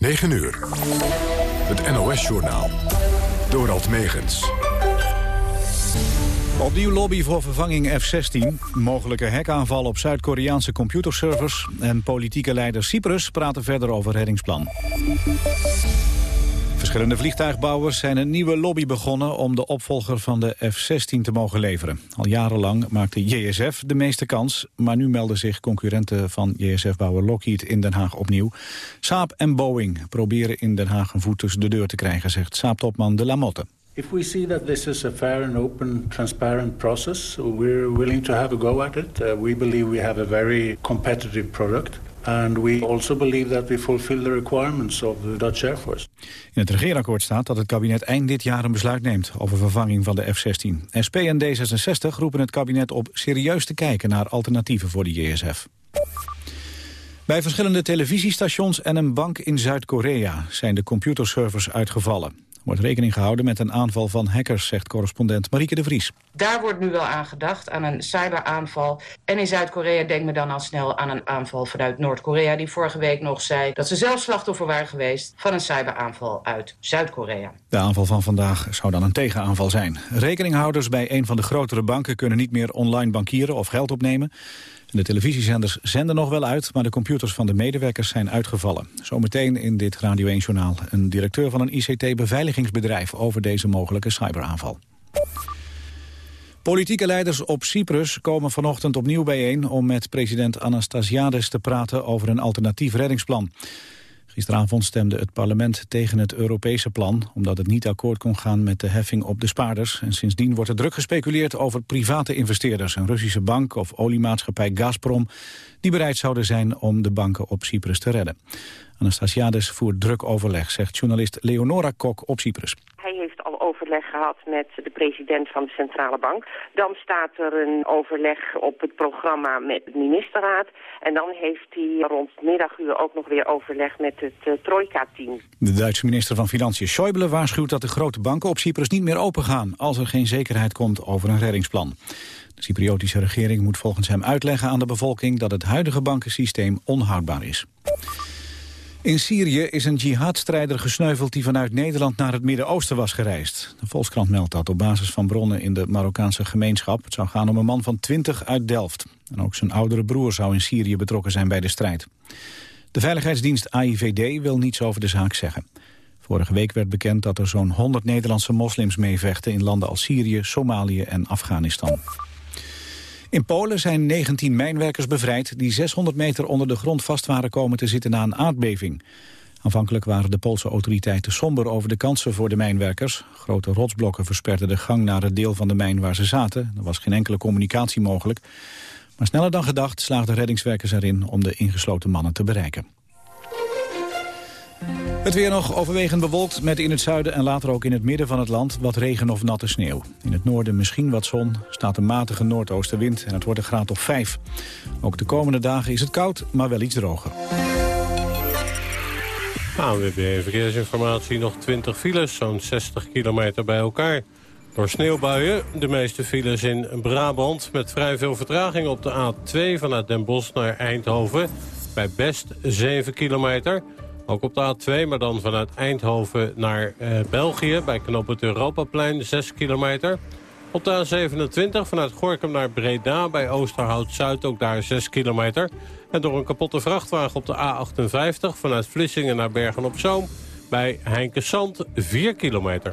9 uur. Het NOS-journaal. Dorald Megens. Opnieuw lobby voor vervanging F-16, mogelijke hackaanval op Zuid-Koreaanse computerservers... en politieke leider Cyprus praten verder over reddingsplan. Verschillende vliegtuigbouwers zijn een nieuwe lobby begonnen... om de opvolger van de F-16 te mogen leveren. Al jarenlang maakte JSF de meeste kans... maar nu melden zich concurrenten van JSF-bouwer Lockheed in Den Haag opnieuw. Saab en Boeing proberen in Den Haag een voet tussen de deur te krijgen... zegt Saab-topman De Lamotte. If we see that this is a fair and open, transparent process, we're willing to have a go at it. Uh, we believe we have a very competitive product. And we also believe that we fulfill the requirements of the Dutch Air Force. In het regeerakkoord staat dat het kabinet eind dit jaar een besluit neemt over vervanging van de F-16. SP en D66 roepen het kabinet op serieus te kijken naar alternatieven voor de JSF. Bij verschillende televisiestations en een bank in Zuid-Korea zijn de computerservers uitgevallen wordt rekening gehouden met een aanval van hackers, zegt correspondent Marieke de Vries. Daar wordt nu wel aan gedacht, aan een cyberaanval. En in Zuid-Korea denkt men dan al snel aan een aanval vanuit Noord-Korea... die vorige week nog zei dat ze zelf slachtoffer waren geweest... van een cyberaanval uit Zuid-Korea. De aanval van vandaag zou dan een tegenaanval zijn. Rekeninghouders bij een van de grotere banken kunnen niet meer online bankieren of geld opnemen. De televisiezenders zenden nog wel uit, maar de computers van de medewerkers zijn uitgevallen. Zometeen in dit Radio 1-journaal een directeur van een ICT-beveiligingsbedrijf over deze mogelijke cyberaanval. Politieke leiders op Cyprus komen vanochtend opnieuw bijeen om met president Anastasiades te praten over een alternatief reddingsplan. Gisteravond stemde het parlement tegen het Europese plan... omdat het niet akkoord kon gaan met de heffing op de spaarders. En sindsdien wordt er druk gespeculeerd over private investeerders... een Russische bank of oliemaatschappij Gazprom... die bereid zouden zijn om de banken op Cyprus te redden. Anastasiades voert druk overleg, zegt journalist Leonora Kok op Cyprus overleg gehad met de president van de Centrale Bank. Dan staat er een overleg op het programma met de ministerraad. En dan heeft hij rond middaguur ook nog weer overleg met het uh, Trojka-team. De Duitse minister van Financiën Schäuble waarschuwt dat de grote banken op Cyprus niet meer opengaan... als er geen zekerheid komt over een reddingsplan. De Cypriotische regering moet volgens hem uitleggen aan de bevolking... dat het huidige bankensysteem onhoudbaar is. In Syrië is een jihadstrijder gesneuveld die vanuit Nederland naar het Midden-Oosten was gereisd. De Volkskrant meldt dat op basis van bronnen in de Marokkaanse gemeenschap. Het zou gaan om een man van 20 uit Delft. En ook zijn oudere broer zou in Syrië betrokken zijn bij de strijd. De veiligheidsdienst AIVD wil niets over de zaak zeggen. Vorige week werd bekend dat er zo'n 100 Nederlandse moslims meevechten in landen als Syrië, Somalië en Afghanistan. In Polen zijn 19 mijnwerkers bevrijd die 600 meter onder de grond vast waren komen te zitten na een aardbeving. Aanvankelijk waren de Poolse autoriteiten somber over de kansen voor de mijnwerkers. Grote rotsblokken versperden de gang naar het deel van de mijn waar ze zaten. Er was geen enkele communicatie mogelijk. Maar sneller dan gedacht slaagden reddingswerkers erin om de ingesloten mannen te bereiken. Het weer nog overwegend bewolkt met in het zuiden en later ook in het midden van het land wat regen of natte sneeuw. In het noorden misschien wat zon, staat een matige noordoostenwind en het wordt een graad of 5. Ook de komende dagen is het koud, maar wel iets droger. ANWB Verkeersinformatie, nog 20 files, zo'n 60 kilometer bij elkaar. Door sneeuwbuien, de meeste files in Brabant... met vrij veel vertraging op de A2 vanuit Den Bosch naar Eindhoven. Bij Best 7 kilometer... Ook op de A2, maar dan vanuit Eindhoven naar eh, België... bij knop het Europaplein, 6 kilometer. Op de A27 vanuit Gorkum naar Breda bij Oosterhout-Zuid, ook daar 6 kilometer. En door een kapotte vrachtwagen op de A58 vanuit Vlissingen naar Bergen-op-Zoom... bij Heinkesand 4 kilometer.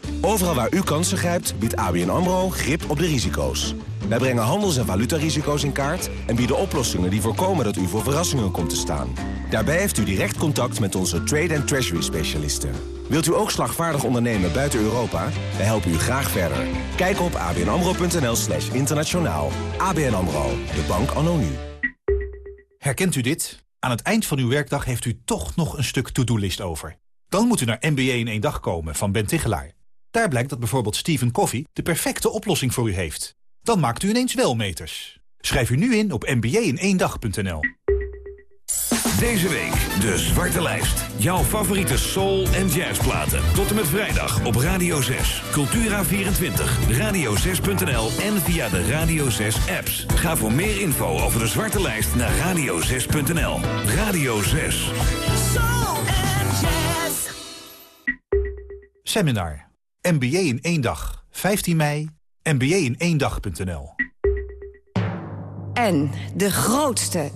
Overal waar u kansen grijpt, biedt ABN AMRO grip op de risico's. Wij brengen handels- en valutarisico's in kaart... en bieden oplossingen die voorkomen dat u voor verrassingen komt te staan. Daarbij heeft u direct contact met onze trade- en treasury-specialisten. Wilt u ook slagvaardig ondernemen buiten Europa? Wij helpen u graag verder. Kijk op abnamro.nl slash internationaal. ABN AMRO, de bank anno. Herkent u dit? Aan het eind van uw werkdag heeft u toch nog een stuk to-do-list over. Dan moet u naar MBA in één dag komen van Ben Tichelaar. Daar blijkt dat bijvoorbeeld Stephen Coffee de perfecte oplossing voor u heeft. Dan maakt u ineens wel meters. Schrijf u nu in op mba-in-één-dag.nl. Deze week de Zwarte Lijst. Jouw favoriete soul- en jazzplaten. Tot en met vrijdag op Radio 6. Cultura24, radio6.nl en via de Radio 6 apps. Ga voor meer info over de Zwarte Lijst naar radio6.nl. Radio 6. Soul and jazz. Seminar. MBA in één dag. 15 mei. MBA in één dag.nl. En de grootste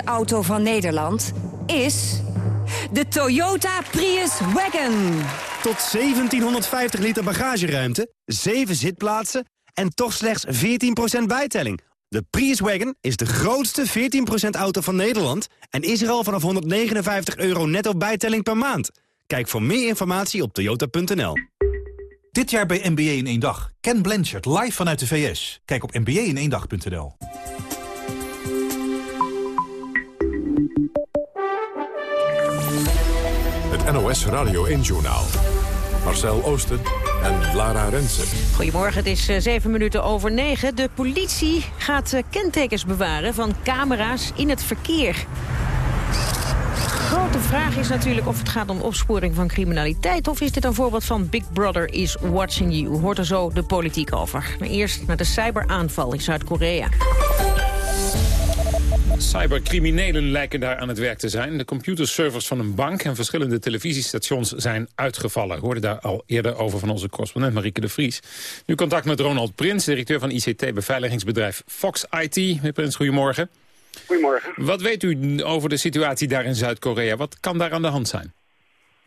14% auto van Nederland is de Toyota Prius Wagon. Tot 1750 liter bagageruimte, 7 zitplaatsen en toch slechts 14% bijtelling. De Prius Wagon is de grootste 14% auto van Nederland... en is er al vanaf 159 euro netto bijtelling per maand. Kijk voor meer informatie op toyota.nl. Dit jaar bij MBA in één dag. Ken Blanchard live vanuit de VS. Kijk op mba in één dag.nl. Het NOS Radio 1-journaal. Marcel Oosten en Lara Rensen. Goedemorgen, het is eh, zeven minuten over negen. De politie gaat eh, kentekens bewaren van camera's in het verkeer. Grote vraag is natuurlijk of het gaat om opsporing van criminaliteit... of is dit een voorbeeld van Big Brother is watching you. Hoort er zo de politiek over. Maar eerst naar de cyberaanval in Zuid-Korea. Cybercriminelen lijken daar aan het werk te zijn. De computerservers van een bank en verschillende televisiestations zijn uitgevallen. We hoorden daar al eerder over van onze correspondent Marieke de Vries. Nu contact met Ronald Prins, directeur van ICT-beveiligingsbedrijf Fox IT. Meneer Prins, goedemorgen. Goedemorgen. Wat weet u over de situatie daar in Zuid-Korea? Wat kan daar aan de hand zijn?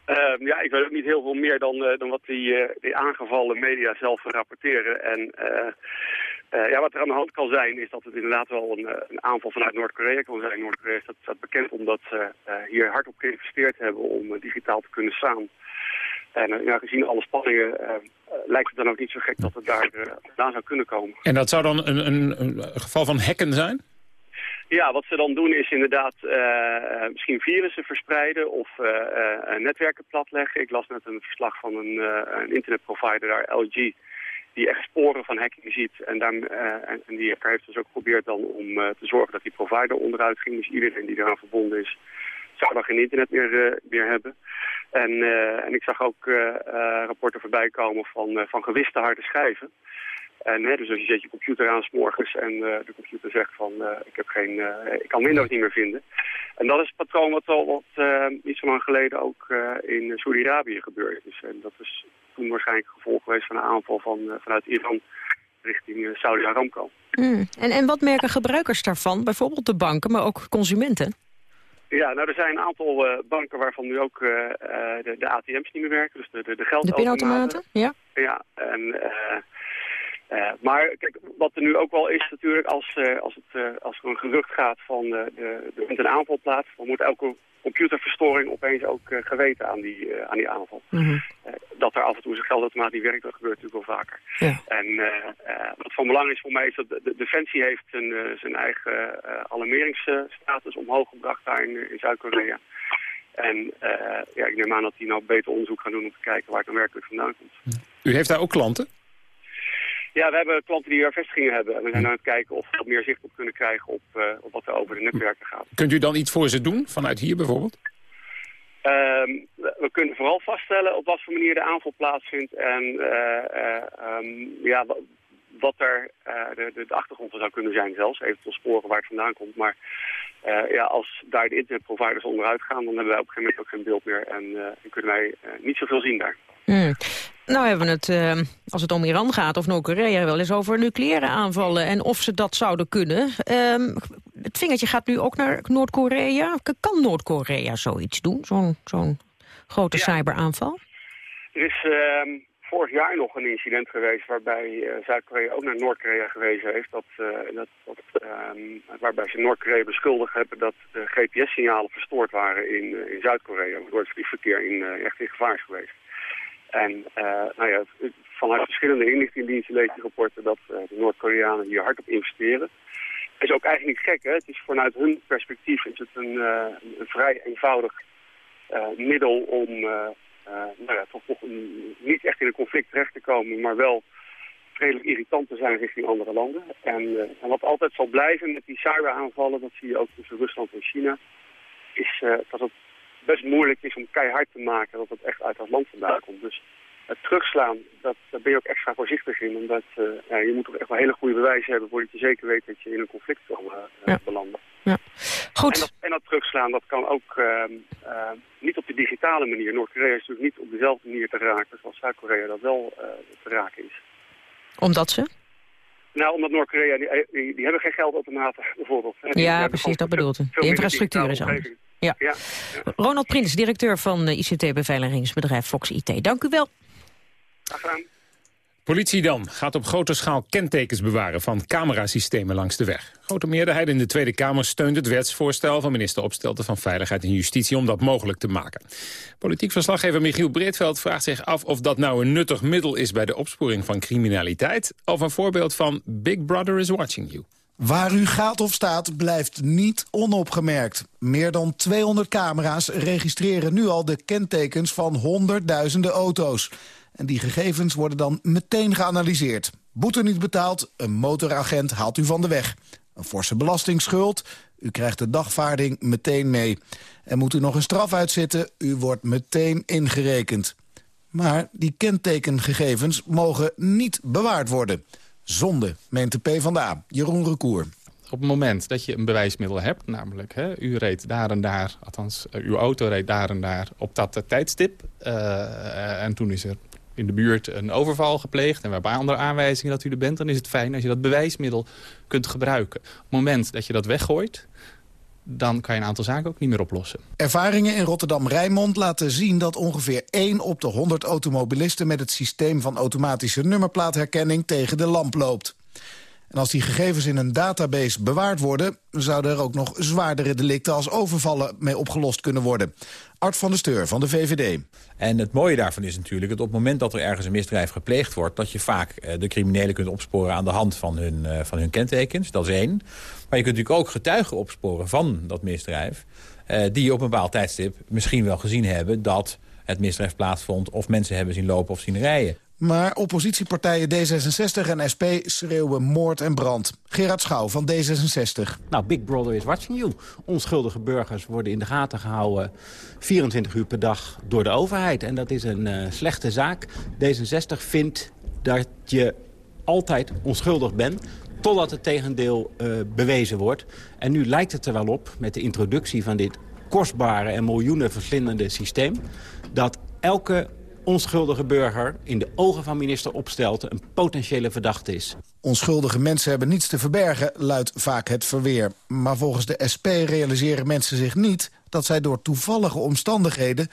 Ehm, ja, ik weet ook niet heel veel meer dan, eh, dan wat die, eh, die aangevallen media zelf rapporteren. En eh, ja, wat er aan de hand kan zijn is dat het inderdaad wel een, een aanval vanuit Noord-Korea kan zijn. Noord-Korea staat, staat bekend omdat ze hier hard op geïnvesteerd hebben om digitaal te kunnen staan. En ja, gezien alle spanningen eh, eh, lijkt het dan ook niet zo gek dat het daar vandaan zou kunnen komen. En dat zou dan een, een, een geval van hacken zijn? Ja, wat ze dan doen is inderdaad eh, eh, misschien virussen verspreiden of eh, eh, netwerken platleggen. Ik las net een verslag van een, een internetprovider daar, LG, die echt sporen van hacking ziet. En, eh, en, en die heeft dus ook geprobeerd dan om te zorgen dat die provider onderuit ging. Dus iedereen die eraan verbonden is, zou dan geen internet meer, hebben. En, en ik zag ook rapporten voorbij komen van, van gewiste harde schijven. En hè, dus als je zet je computer aan 's morgens en eh, de computer zegt van eh, ik, heb geen, eh, ik kan Windows niet meer vinden. En dat is het patroon wat al wat niet zo lang geleden ook in Saudi-Arabië gebeurd is. En dat is toen waarschijnlijk gevolg geweest van een aanval van, vanuit Iran richting eh, Saudi Aramco. Hmm. En, en wat merken gebruikers daarvan? Bijvoorbeeld de banken, maar ook consumenten? Ja, nou er zijn een aantal banken waarvan nu ook de, de ATM's niet meer werken. Dus de, de, de De geldautomaten. pinautomaten? Ja. Ja, en, eh, maar kijk, wat er nu ook wel is natuurlijk, als, eh, als, het, eh, als er een gerucht gaat van eh, de, de, een aanval plaats, dan moet elke computerverstoring opeens ook geweten aan die, aan die aanval. Mhm. Dat er af en toe zijn geldautomaat niet werkt, dat gebeurt natuurlijk wel vaker. En eh, eh, wat van belang is voor mij is dat de, de Defensie heeft zijn, eh, zijn eigen eh, alarmeringsstatus omhoog gebracht daar in, in Zuid-Korea. En eh, ja, ik neem aan dat die nou beter onderzoek gaan doen om te kijken waar het dan werkelijk vandaan komt. U heeft daar ook klanten? Ja, we hebben klanten die daar vestigingen hebben. En we zijn aan het kijken of we wat meer zicht op kunnen krijgen op, eh, op wat er over de netwerken gaat. Kunt u dan iets voor ze doen, vanuit hier bijvoorbeeld? Ehm, we kunnen vooral vaststellen op wat voor manier de aanval plaatsvindt en eh, eh, ehm, ja, wa- wat er eh, de, de, de achtergrond van zou kunnen zijn zelfs. Eventueel sporen waar het vandaan komt. Maar eh, ja, als daar de internetproviders onderuit gaan, dan hebben wij op een gegeven moment ook geen beeld meer. En eh, kunnen wij eh, niet zoveel zien daar. Hmm. Nou hebben we het, eh, als het om Iran gaat of Noord-Korea... wel eens over nucleaire aanvallen en of ze dat zouden kunnen. Ehm, het vingertje gaat nu ook naar Noord-Korea. Kan Noord-Korea zoiets doen, zo'n zo'n grote cyberaanval? Er is ehm, vorig jaar nog een incident geweest waarbij eh, Zuid-Korea ook naar Noord-Korea gewezen heeft. Dat, eh, dat, dat, ehm, waarbij ze Noord-Korea beschuldigd hebben dat de GPS-signalen verstoord waren in, eh, in Zuid-Korea. Waardoor het vliegverkeer in, echt in gevaar is geweest. En eh, nou ja, vanuit verschillende inlichtingendiensten lees je rapporten dat eh, de Noord-Koreanen hier hard op investeren. is ook eigenlijk gek. Hè? Het is vanuit hun perspectief is het een, een vrij eenvoudig middel om nou ja, toch, een, niet echt in een conflict terecht te komen, maar wel redelijk irritant te zijn richting andere landen. En, en wat altijd zal blijven met die cyberaanvallen, dat zie je ook tussen Rusland en China, is dat het best moeilijk is om keihard te maken dat het echt uit dat land vandaan komt. Dus het terugslaan, dat, daar ben je ook extra voorzichtig in. Omdat uh, ja, je moet toch echt wel hele goede bewijzen hebben... voordat je zeker weet dat je in een conflict zal uh, ja. belanden. Ja. Goed. En dat, en dat, terugslaan, dat kan ook uh, niet op de digitale manier. Noord-Korea is natuurlijk niet op dezelfde manier te raken... zoals Zuid-Korea dat wel te raken is. Omdat ze? Nou, omdat Noord-Korea, die, die, die, hebben geen geldautomaten bijvoorbeeld. Ja, precies, dat bedoelt u. De infrastructuur is anders. Ja. Ronald Prins, directeur van ICT-beveiligingsbedrijf Fox IT. Dank u wel. Politie dan gaat op grote schaal kentekens bewaren van camerasystemen langs de weg. Grote meerderheid in de Tweede Kamer steunt het wetsvoorstel van minister Opstelten van Veiligheid en Justitie om dat mogelijk te maken. Politiek verslaggever Michiel Breedveld vraagt zich af of dat nou een nuttig middel is bij de opsporing van criminaliteit of een voorbeeld van Big Brother is watching you. Waar u gaat of staat blijft niet onopgemerkt. Meer dan 200 camera's registreren nu al de kentekens van honderdduizenden auto's. En die gegevens worden dan meteen geanalyseerd. Boete niet betaald, een motoragent haalt u van de weg. Een forse belastingsschuld, u krijgt de dagvaarding meteen mee. En moet u nog een straf uitzitten, u wordt meteen ingerekend. Maar die kentekengegevens mogen niet bewaard worden. Zonde, meent de PvdA. Jeroen Recour. Op het moment dat je een bewijsmiddel hebt, namelijk hè, u reed daar en daar... althans, uh, uw auto reed daar en daar op dat uh, tijdstip... Uh, en toen is er in de buurt een overval gepleegd... en hebben andere aanwijzingen dat u er bent... dan is het fijn als je dat bewijsmiddel kunt gebruiken. Op het moment dat je dat weggooit dan kan je een aantal zaken ook niet meer oplossen. Ervaringen in Rotterdam-Rijnmond laten zien dat ongeveer 1 op de 100 automobilisten... met het systeem van automatische nummerplaatherkenning tegen de lamp loopt. En als die gegevens in een database bewaard worden... zouden er ook nog zwaardere delicten als overvallen mee opgelost kunnen worden. Art van der Steur van de VVD. En het mooie daarvan is natuurlijk dat op het moment dat er ergens een misdrijf gepleegd wordt... dat je vaak eh, de criminelen kunt opsporen aan de hand van hun, uh, van hun kentekens. Dat is één. Maar je kunt natuurlijk ook getuigen opsporen van dat misdrijf... Uh, die op een bepaald tijdstip misschien wel gezien hebben dat het misdrijf plaatsvond... of mensen hebben zien lopen of zien rijden. Maar oppositiepartijen D66 en SP schreeuwen moord en brand. Gerard Schouw van D66. Nou, Big Brother is watching you. Onschuldige burgers worden in de gaten gehouden 24 uur per dag door de overheid. En dat is een uh, slechte zaak. D66 vindt dat je altijd onschuldig bent totdat het tegendeel uh, bewezen wordt. En nu lijkt het er wel op, met de introductie van dit kostbare en miljoenen verslindende systeem... dat elke onschuldige burger in de ogen van minister Opstelten een potentiële verdachte is. Onschuldige mensen hebben niets te verbergen, luidt vaak het verweer. Maar volgens de SP realiseren mensen zich niet dat zij door toevallige omstandigheden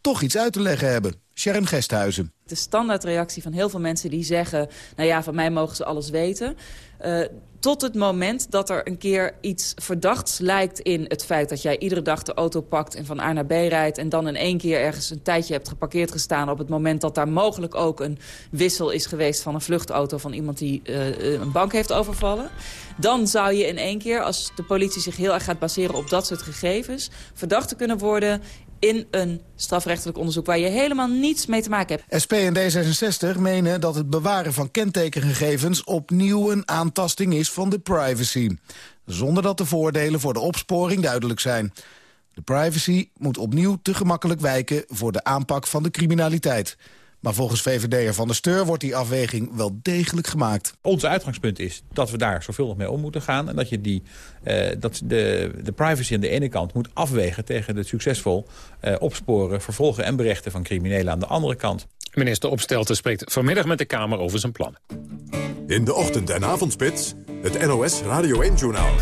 toch iets uit te leggen hebben. Sharon Gesthuizen. De standaardreactie van heel veel mensen die zeggen... nou ja, van mij mogen ze alles weten. Uh, tot het moment dat er een keer iets verdachts lijkt in het feit... dat jij iedere dag de auto pakt en van A naar B rijdt... en dan in één keer ergens een tijdje hebt geparkeerd gestaan... op het moment dat daar mogelijk ook een wissel is geweest... van een vluchtauto van iemand die uh, een bank heeft overvallen. Dan zou je in één keer, als de politie zich heel erg gaat baseren op dat soort gegevens... verdachte kunnen worden in een strafrechtelijk onderzoek... waar je helemaal niets mee te maken hebt. SP en D66 menen dat het bewaren van kentekengegevens... opnieuw een aantasting is van de privacy. Zonder dat de voordelen voor de opsporing duidelijk zijn. De privacy moet opnieuw te gemakkelijk wijken... voor de aanpak van de criminaliteit. Maar volgens VVD'er Van der Steur wordt die afweging wel degelijk gemaakt. Ons uitgangspunt is dat we daar zoveel mee om moeten gaan. En dat je die, uh, dat de, de privacy aan de ene kant moet afwegen... tegen het succesvol uh, opsporen, vervolgen en berechten van criminelen aan de andere kant. Minister Opstelten spreekt vanmiddag met de Kamer over zijn plannen. In de ochtend- en avondspits, het NOS Radio 1-journaal.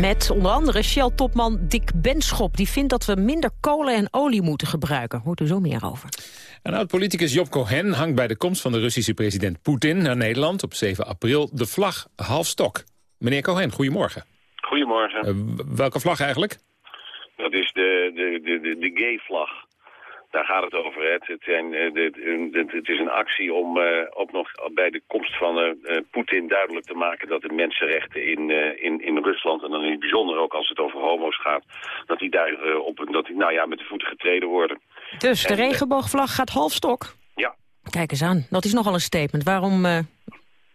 Met onder andere Shell-topman Dick Benschop. Die vindt dat we minder kolen en olie moeten gebruiken. Hoort u zo meer over. En oud-politicus Job Cohen hangt bij de komst van de Russische president Poetin naar Nederland op 7 april de vlag half stok. Meneer Cohen, goedemorgen. Goedemorgen. Uh, welke vlag eigenlijk? Dat is de, de, de, de, de gay-vlag. Daar gaat het over. Hè. Het, het, zijn, eh, het is een actie om eh, ook nog bij de komst van eh, eh, Poetin duidelijk te maken dat de mensenrechten in, eh, in, in Rusland, en dan in het bijzonder ook als het over homo's gaat, dat die daar eh, op, dat die, nou ja, met de voeten getreden worden. Dus de En, eh, regenboogvlag gaat half stok. Ja. Kijk eens aan, dat is nogal een statement. Waarom, eh,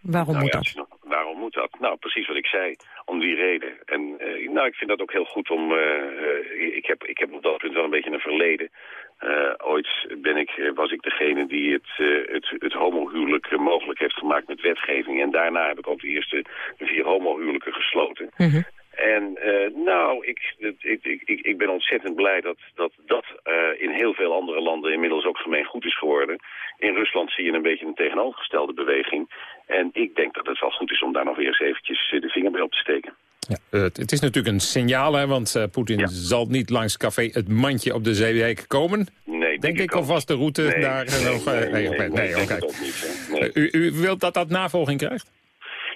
waarom Nou moet ja, dat? Waarom moet dat? Nou, precies wat ik zei, om die reden. En nou, ik vind dat ook heel goed om... ik, heb, ik heb op dat punt wel een beetje een verleden. Ooit ben ik, was ik degene die het, het, het homohuwelijk mogelijk heeft gemaakt met wetgeving. En daarna heb ik ook de eerste vier homohuwelijken gesloten. En eh, nou, ik, ik, ik, ik, ben ontzettend blij dat dat, dat eh, in heel veel andere landen inmiddels ook gemeen goed is geworden. In Rusland zie je een beetje een tegenovergestelde beweging. En ik denk dat het wel goed is om daar nog weer eens eventjes eh, de vinger bij op te steken. Eh, het, het is natuurlijk een signaal, hè, want Poetin zal niet langs café het mandje op de Zeewijk komen. Nee, denk ik alvast de route Nee, daar nee, nog... nee, nee, nee, oké, nee, nee, denk niet, hè. Nee.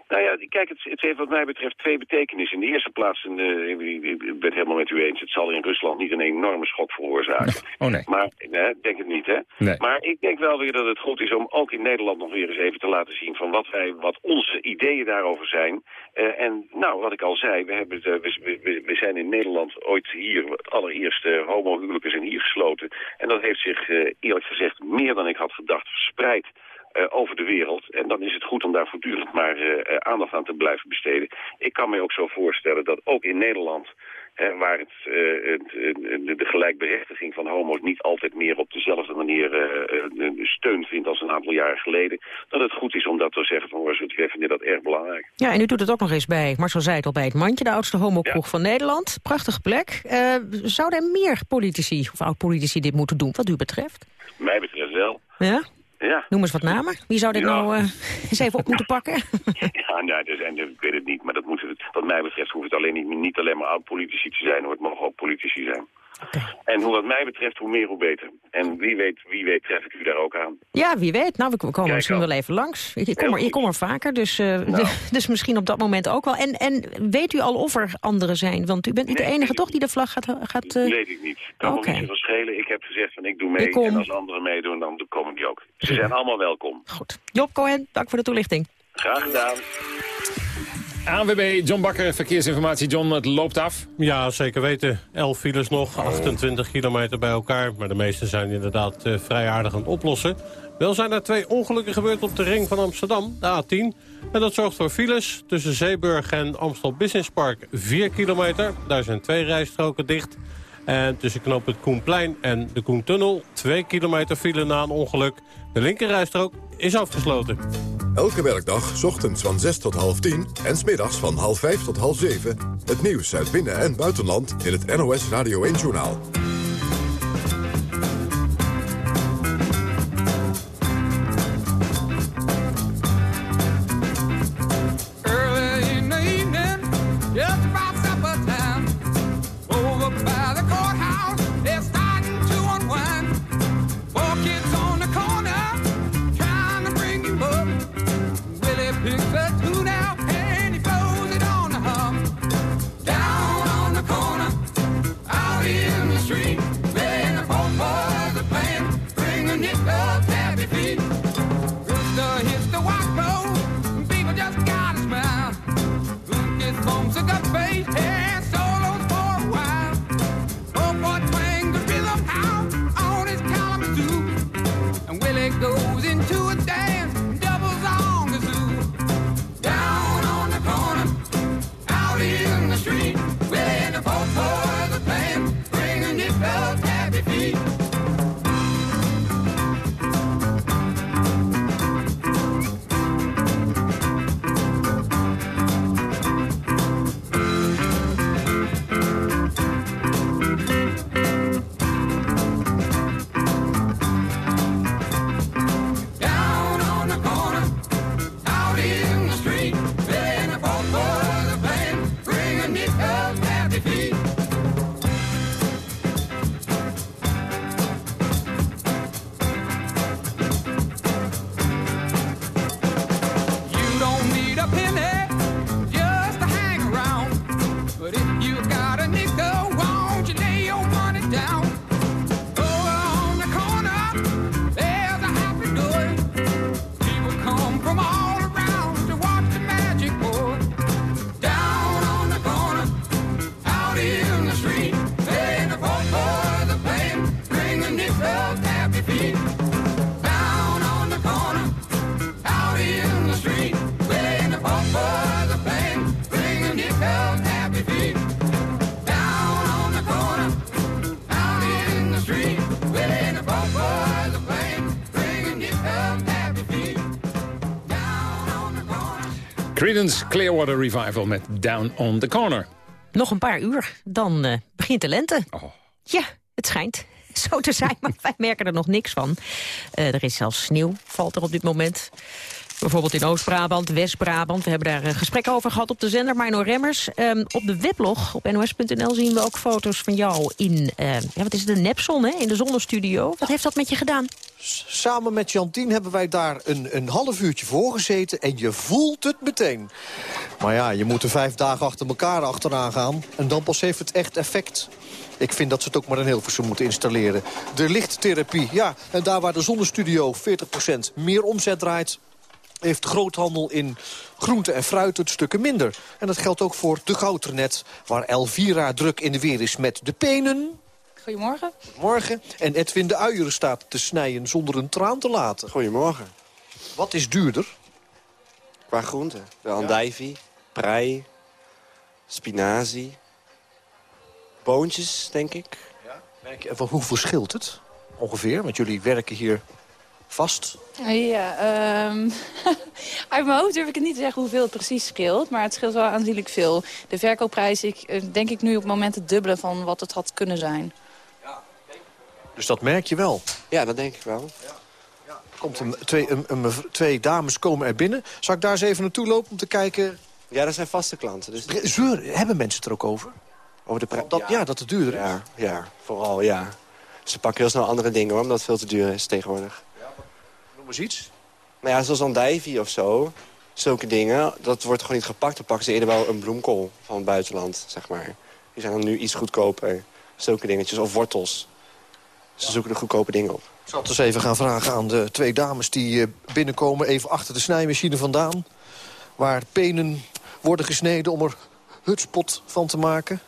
Nou ja, kijk, het, het heeft wat mij betreft twee betekenissen. In de eerste plaats, en, eh, ik, ben het helemaal met u eens, het zal in Rusland niet een enorme schok veroorzaken. Oh nee. Maar, nee, ik denk het niet, hè. Nee. Maar ik denk wel weer dat het goed is om ook in Nederland nog weer eens even te laten zien van wat wij, wat onze ideeën daarover zijn. Eh, en nou, wat ik al zei, we, hebben, het, eh, we, we, we zijn in Nederland ooit hier, het allereerste homohuwelijken zijn hier gesloten. En dat heeft zich eerlijk gezegd meer dan ik had gedacht verspreid over de wereld. En dan is het goed om daar voortdurend maar eh, eh, aandacht aan te blijven besteden. Ik kan me ook zo voorstellen dat ook in Nederland... hè, waar het, eh, het, eh, de, gelijkberechtiging van homo's niet altijd meer op dezelfde manier eh, eh, steun vindt als een aantal jaren geleden, dat het goed is om dat te zeggen van, wij vinden dat erg belangrijk. Ja, en u doet het ook nog eens bij, Marcel zei het al, bij het Mandje, de oudste homokroeg van Nederland. Prachtige plek. Eh, zouden er meer politici of oud-politici dit moeten doen, wat u betreft? Mij betreft wel. Ja? Ja. Noem eens wat namen. Wie zou dit Ja. nou eh, eens even op moeten pakken? Ja, nou, er zijn, ik weet het niet, maar dat moet wat mij betreft hoeft het alleen niet, niet alleen maar oud-politici te zijn, hoor. Het mogen ook politici zijn. En hoe wat mij betreft, hoe meer, hoe beter. En wie weet, wie weet tref ik u daar ook aan. Ja, wie weet. Nou, we komen Kijk misschien al. wel even langs. Ik, kom er, ik kom er vaker, dus, eh, Nou. dus misschien op dat moment ook wel. En, en weet u al of er anderen zijn? Want u bent niet de enige toch die de vlag gaat... gaat eh, Weet ik niet. Kan Oké. me niet zoveel schelen. Ik heb gezegd van ik doe mee. Ik. En als anderen meedoen, dan komen die ook. Ze zijn allemaal welkom. Job Cohen, dank voor de toelichting. Graag gedaan. ANWB, John Bakker, verkeersinformatie. John, het loopt af. Ja, zeker weten. 11 files nog, 28 kilometer bij elkaar. Maar de meeste zijn inderdaad eh, vrij aardig aan het oplossen. Wel zijn er twee ongelukken gebeurd op de ring van Amsterdam, de A10. En dat zorgt voor files tussen Zeeburg en Amstel Business Park 4 kilometer. Daar zijn twee rijstroken dicht. En tussen knoop het Koenplein en de Koentunnel 2 kilometer file na een ongeluk. De linkerrijstrook is afgesloten. Elke werkdag, ochtends van 6 tot half 10 en smiddags van half 5 tot half 7. Het nieuws uit binnen- en buitenland in het NOS Radio 1-journaal. Creedence Clearwater Revival met Down on the Corner. Nog een paar uur, dan eh, begint de lente. Oh. Ja, het schijnt zo te zijn, maar wij merken er nog niks van. Eh, er is zelfs sneeuw, valt er op dit moment. Bijvoorbeeld in Oost-Brabant, West-Brabant. We hebben daar een gesprek over gehad op de zender Mino Remmers. Ehm, op de weblog op nos.nl zien we ook foto's van jou in... eh, ja, wat is het, de nepzon, hè? In de zonnestudio. Wat heeft dat met je gedaan? Samen met Jantien hebben wij daar een, een half uurtje voor gezeten... en je voelt het meteen. Maar ja, je moet er vijf dagen achter elkaar achteraan gaan... en dan pas heeft het echt effect. Ik vind dat ze het ook maar in Hilversum moeten installeren. De lichttherapie, ja. En daar waar de zonnestudio 40% meer omzet draait heeft de groothandel in groente en fruit het stukken minder. En dat geldt ook voor de Gouternet, waar Elvira druk in de weer is met de penen. Goedemorgen. Morgen. En Edwin de uieren staat te snijden zonder een traan te laten. Goedemorgen. Wat is duurder? Qua groenten. De andijvie, prei, spinazie, boontjes, denk ik. Merk je, hoe verschilt het ongeveer? Want jullie werken hier vast. Ja, ehm uit mijn hoofd durf ik het niet te zeggen hoeveel het precies scheelt. Maar het scheelt wel aanzienlijk veel. De verkoopprijs, ik, eh, denk ik nu op het moment het dubbele van wat het had kunnen zijn. Dus dat merk je wel. Ja, dat denk ik wel. Komt een, twee, een, twee dames komen er binnen. Zal ik daar eens even naartoe lopen om te kijken... Ja, dat zijn vaste klanten. Dus... Zeur, hebben mensen het er ook over? Over de prijs? Dat, ja. dat het duurder is. Ja, ja, vooral, ja. Ze pakken heel snel andere dingen, hoor, omdat het veel te duur is tegenwoordig. Noem eens iets. Nou ja, zoals andijvie of zo. Zulke dingen, dat wordt gewoon niet gepakt. Dan pakken ze eerder wel een bloemkool van het buitenland, zeg maar. Die zijn dan nu iets goedkoper. Zulke dingetjes, of wortels. Ze zoeken de goedkope dingen op. Ik zal het even gaan vragen aan de twee dames die eh, binnenkomen... even achter de snijmachine vandaan. Waar penen worden gesneden om er hutspot van te maken.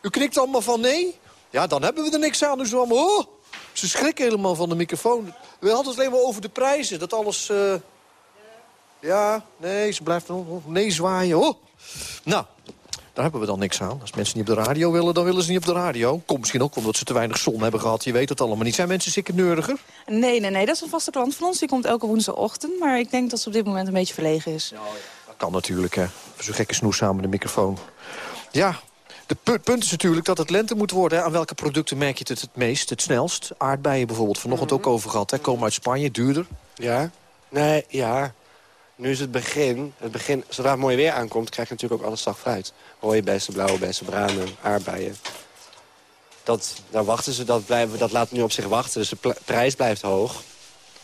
U knikt allemaal van nee? Ja, dan hebben we er niks aan. Dus allemaal, oh, ze schrikken helemaal van de microfoon. We hadden het alleen maar over de prijzen. Dat alles... eh, Ja, nee, ze blijft nog nee zwaaien. Oh. Nou, daar hebben we dan niks aan. Als mensen niet op de radio willen, dan willen ze niet op de radio. Komt misschien ook omdat ze te weinig zon hebben gehad. Je weet het allemaal niet. Zijn mensen zeker neuriger? Nee, nee, nee, dat is een vaste klant van ons. Die komt elke woensdagochtend. Maar ik denk dat ze op dit moment een beetje verlegen is. Dat kan natuurlijk, hè. Zo'n gekke snoes samen de microfoon. Ja, de pu- punt is natuurlijk dat het lente moet worden. Hè. Aan welke producten merk je het het meest, het snelst? Aardbeien bijvoorbeeld, vanochtend ook over gehad. Hè. Komen uit Spanje, duurder. Ja? Nee, ja. Nu is het begin. Het begin zodra het mooie weer aankomt, krijg je natuurlijk ook alles zacht fruit. Rode bessen, blauwe bessen, branen, aardbeien. Dat, daar wachten ze, dat, blijven, dat laat nu op zich wachten. Dus de prijs blijft hoog.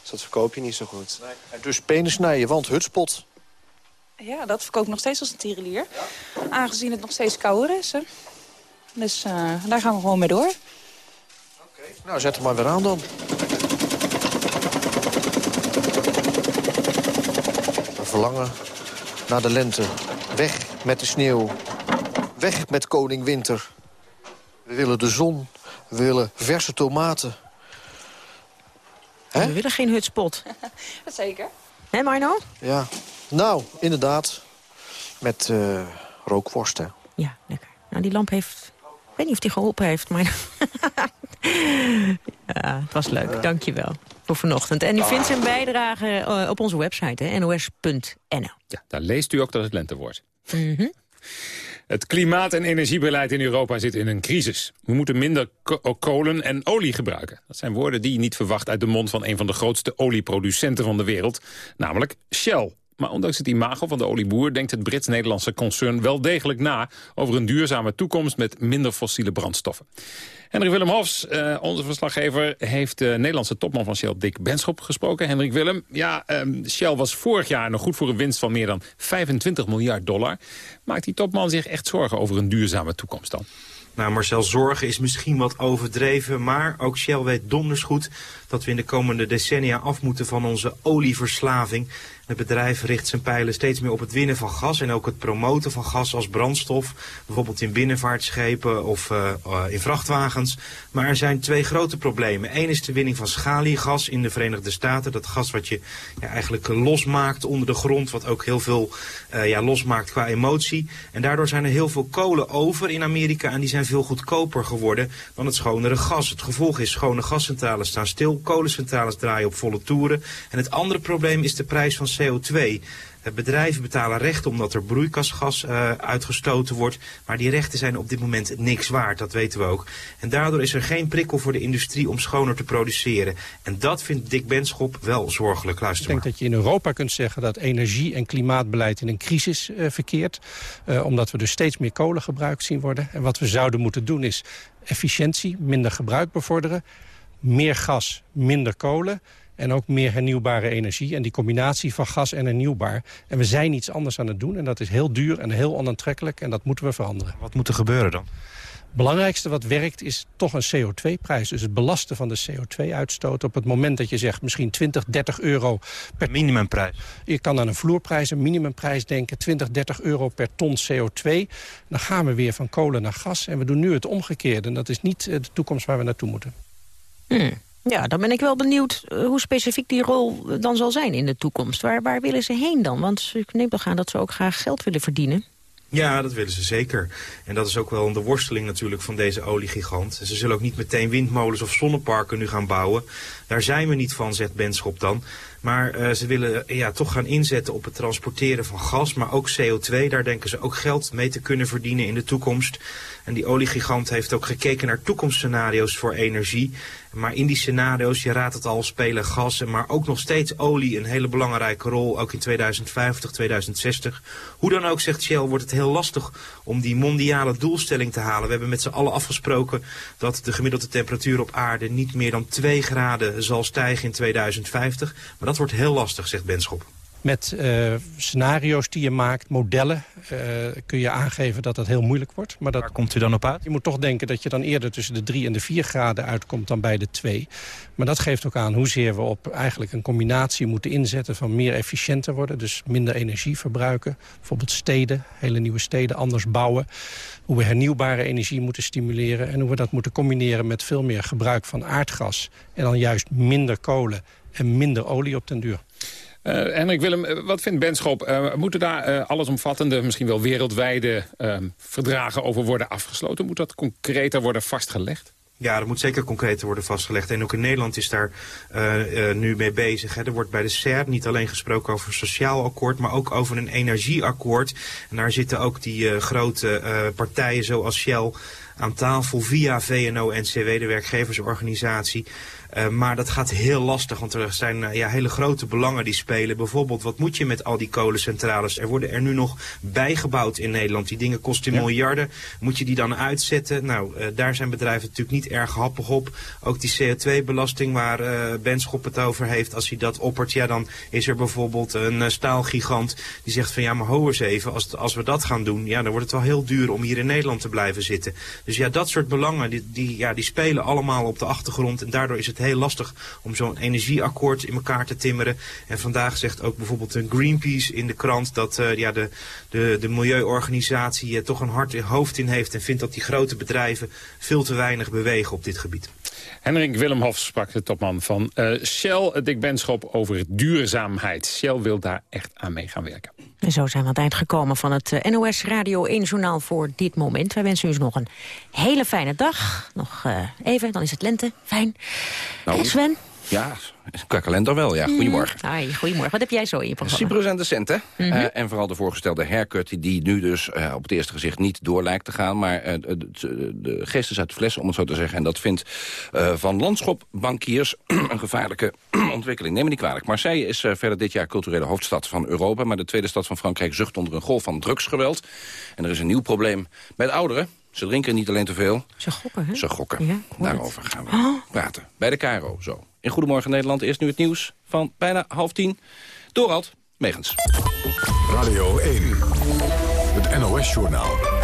Dus dat verkoop je niet zo goed. En dus penen snijden, want hutspot. Ja, dat verkoopt nog steeds als een tierenlier. Aangezien het nog steeds kouder is. Hè. Dus eh, daar gaan we gewoon mee door. Nou, zet hem maar weer aan dan. Verlangen naar de lente. Weg met de sneeuw. Weg met koning winter. We willen de zon. We willen verse tomaten. We willen geen hutspot. Zeker. Hé, Marno? Ja, nou, inderdaad. Met eh rookworst, hè. Ja, lekker. Nou, die lamp heeft... Ik weet niet of die geholpen heeft, maar... ja, het was leuk. Dankjewel voor vanochtend. En u vindt zijn bijdrage eh, op onze website, nos.nl. Ja, daar leest u ook dat het lente wordt. Mhm. Het klimaat- en energiebeleid in Europa zit in een crisis. We moeten minder ko- kolen en olie gebruiken. Dat zijn woorden die je niet verwacht uit de mond van een van de grootste olieproducenten van de wereld, namelijk Shell. Maar ondanks het imago van de olieboer denkt het Brits-Nederlandse concern wel degelijk na over een duurzame toekomst met minder fossiele brandstoffen. Hendrik Willem Hofs, eh, onze verslaggever, heeft de Nederlandse topman van Shell, Dick Benschop, gesproken. Hendrik Willem, ja, ehm, Shell was vorig jaar nog goed voor een winst van meer dan 25 miljard dollar. Maakt die topman zich echt zorgen over een duurzame toekomst dan? Nou, Marcel, zorgen is misschien wat overdreven, maar ook Shell weet donders goed dat we in de komende decennia af moeten van onze olieverslaving. Het bedrijf richt zijn pijlen steeds meer op het winnen van gas en ook het promoten van gas als brandstof. Bijvoorbeeld in binnenvaartschepen of eh, eh, in vrachtwagens. Maar er zijn twee grote problemen. Eén is de winning van schaliegas in de Verenigde Staten. Dat gas wat je ja, eigenlijk losmaakt onder de grond, wat ook heel veel eh, ja, losmaakt qua emotie. En daardoor zijn er heel veel kolen over in Amerika en die zijn veel goedkoper geworden dan het schonere gas. Het gevolg is schone gascentrales staan stil, kolencentrales draaien op volle toeren. En het andere probleem is de prijs van CO2. Uh, bedrijven betalen rechten omdat er broeikasgas uh, uitgestoten wordt. Maar die rechten zijn op dit moment niks waard, dat weten we ook. En daardoor is er geen prikkel voor de industrie om schoner te produceren. En dat vindt Dick Benschop wel zorgelijk. Luister Ik denk dat je in Europa kunt zeggen dat energie- en klimaatbeleid in een crisis uh, verkeert. Uh, omdat we dus steeds meer kolen gebruikt zien worden. En wat we zouden moeten doen is efficiëntie, minder gebruik bevorderen. Meer gas, minder kolen. En ook meer hernieuwbare energie. En die combinatie van gas en hernieuwbaar. En we zijn iets anders aan het doen. En dat is heel duur en heel onaantrekkelijk. En dat moeten we veranderen. Wat moet er gebeuren dan? Het belangrijkste wat werkt is toch een CO2-prijs. Dus het belasten van de CO2-uitstoot. Op het moment dat je zegt misschien 20, 30 euro per... Minimumprijs. Je kan aan een vloerprijs, een minimumprijs denken. 20, 30 euro per ton CO2. Dan gaan we weer van kolen naar gas. En we doen nu het omgekeerde. En dat is niet de toekomst waar we naartoe moeten. Hmm. Ja, dan ben ik wel benieuwd uh, hoe specifiek die rol dan zal zijn in de toekomst. Waar, waar willen ze heen dan? Want ik neem toch aan dat ze ook graag geld willen verdienen. Ja, dat willen ze zeker. En dat is ook wel de worsteling natuurlijk van deze oliegigant. Ze zullen ook niet meteen windmolens of zonneparken nu gaan bouwen. Daar zijn we niet van, zegt Benschop dan. Maar uh, ze willen ja, toch gaan inzetten op het transporteren van gas, maar ook CO2. Daar denken ze ook geld mee te kunnen verdienen in de toekomst. En die oliegigant heeft ook gekeken naar toekomstscenario's voor energie. Maar in die scenario's, je raadt het al, spelen gas, maar ook nog steeds olie een hele belangrijke rol. Ook in 2050, 2060. Hoe dan ook, zegt Shell, wordt het heel lastig om die mondiale doelstelling te halen. We hebben met z'n allen afgesproken dat de gemiddelde temperatuur op aarde niet meer dan 2 graden zal stijgen in 2050. Maar dat wordt heel lastig, zegt Benschop. Met uh, scenario's die je maakt, modellen, uh, kun je aangeven dat dat heel moeilijk wordt. Maar dat, Waar komt u dan op uit? Je moet toch denken dat je dan eerder tussen de 3 en de 4 graden uitkomt dan bij de 2. Maar dat geeft ook aan hoezeer we op eigenlijk een combinatie moeten inzetten van meer efficiënter worden. Dus minder energie verbruiken. Bijvoorbeeld steden, hele nieuwe steden anders bouwen. Hoe we hernieuwbare energie moeten stimuleren. En hoe we dat moeten combineren met veel meer gebruik van aardgas. En dan juist minder kolen en minder olie op den duur. Uh, Hendrik Willem, wat vindt Benschop? Uh, moeten daar allesomvattende, misschien wel wereldwijde verdragen over worden afgesloten? Moet dat concreter worden vastgelegd? Ja, dat moet zeker concreter worden vastgelegd. En ook in Nederland is daar nu mee bezig. Hè. Er wordt bij de CER niet alleen gesproken over een sociaal akkoord... maar ook over een energieakkoord. En daar zitten ook die grote partijen zoals Shell aan tafel via VNO-NCW, de werkgeversorganisatie... Uh, maar dat gaat heel lastig, want er zijn uh, ja, hele grote belangen die spelen. Bijvoorbeeld, wat moet je met al die kolencentrales? Er worden er nu nog bijgebouwd in Nederland. Die dingen kosten ja. miljarden. Moet je die dan uitzetten? Nou, uh, daar zijn bedrijven natuurlijk niet erg happig op. Ook die CO2-belasting waar Benschop het over heeft. Als hij dat oppert, ja, dan is er bijvoorbeeld een staalgigant die zegt van... ja, maar ho eens even, als, als we dat gaan doen... ja, dan wordt het wel heel duur om hier in Nederland te blijven zitten. Dus ja, dat soort belangen, die, die, ja, die spelen allemaal op de achtergrond. En daardoor is het heel lastig om zo'n energieakkoord in elkaar te timmeren. En vandaag zegt ook bijvoorbeeld een Greenpeace in de krant dat uh, ja, de, de, de milieuorganisatie uh, toch een hard hoofd in heeft en vindt dat die grote bedrijven veel te weinig bewegen op dit gebied. Henrik Willemhoff sprak de topman van uh, Shell, Dick Benschop, over duurzaamheid. Shell wil daar echt aan mee gaan werken. En zo zijn we aan het eind gekomen van het uh, NOS Radio 1 Journaal voor dit moment. Wij wensen u dus nog een hele fijne dag. Nog uh, even, dan is het lente. Fijn. Nou, en Sven? Ja, qua kalender wel, ja. Goedemorgen. Mm. Goedemorgen. Wat heb jij zo in je programma? Cyprus en de centen. Mhm. Mm -hmm. uh, en vooral de voorgestelde haircut die nu dus uh, op het eerste gezicht niet door lijkt te gaan. Maar uh, de, de geest is uit de fles, om het zo te zeggen. En dat vindt van landschopbankiers een gevaarlijke ontwikkeling. Neem me niet kwalijk. Marseille is verder dit jaar culturele hoofdstad van Europa. Maar de tweede stad van Frankrijk zucht onder een golf van drugsgeweld. En er is een nieuw probleem met ouderen. Ze drinken niet alleen te veel. Ze gokken, hè? Ze gokken. Ja, Daarover gaan we oh. praten. Bij de Caro, zo. In Goedemorgen Nederland is nu het nieuws van bijna half tien. Dorald Megens. Radio 1, het NOS-journaal.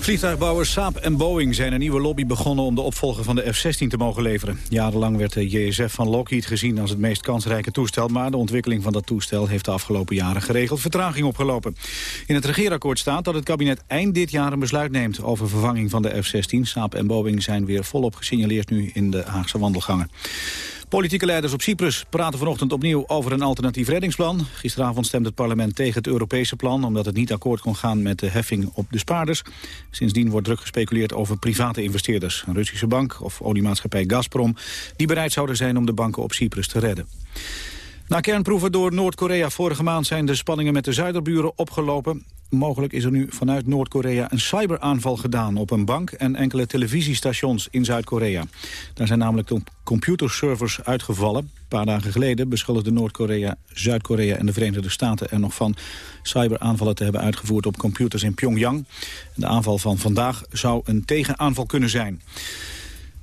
Vliegtuigbouwers Saab en Boeing zijn een nieuwe lobby begonnen om de opvolger van de F-16 te mogen leveren. Jarenlang werd de JSF van Lockheed gezien als het meest kansrijke toestel, maar de ontwikkeling van dat toestel heeft de afgelopen jaren geregeld vertraging opgelopen. In het regeerakkoord staat dat het kabinet eind dit jaar een besluit neemt over vervanging van de F-16. Saab en Boeing zijn weer volop gesignaleerd nu in de Haagse wandelgangen. Politieke leiders op Cyprus praten vanochtend opnieuw over een alternatief reddingsplan. Gisteravond stemde het parlement tegen het Europese plan... omdat het niet akkoord kon gaan met de heffing op de spaarders. Sindsdien wordt druk gespeculeerd over private investeerders. Een Russische bank of oliemaatschappij Gazprom... die bereid zouden zijn om de banken op Cyprus te redden. Na kernproeven door Noord-Korea vorige maand zijn de spanningen met de zuiderburen opgelopen. Mogelijk is er nu vanuit Noord-Korea een cyberaanval gedaan op een bank en enkele televisiestations in Zuid-Korea. Daar zijn namelijk computerservers uitgevallen. Een paar dagen geleden beschuldigden Noord-Korea, Zuid-Korea en de Verenigde Staten er nog van cyberaanvallen te hebben uitgevoerd op computers in Pyongyang. De aanval van vandaag zou een tegenaanval kunnen zijn.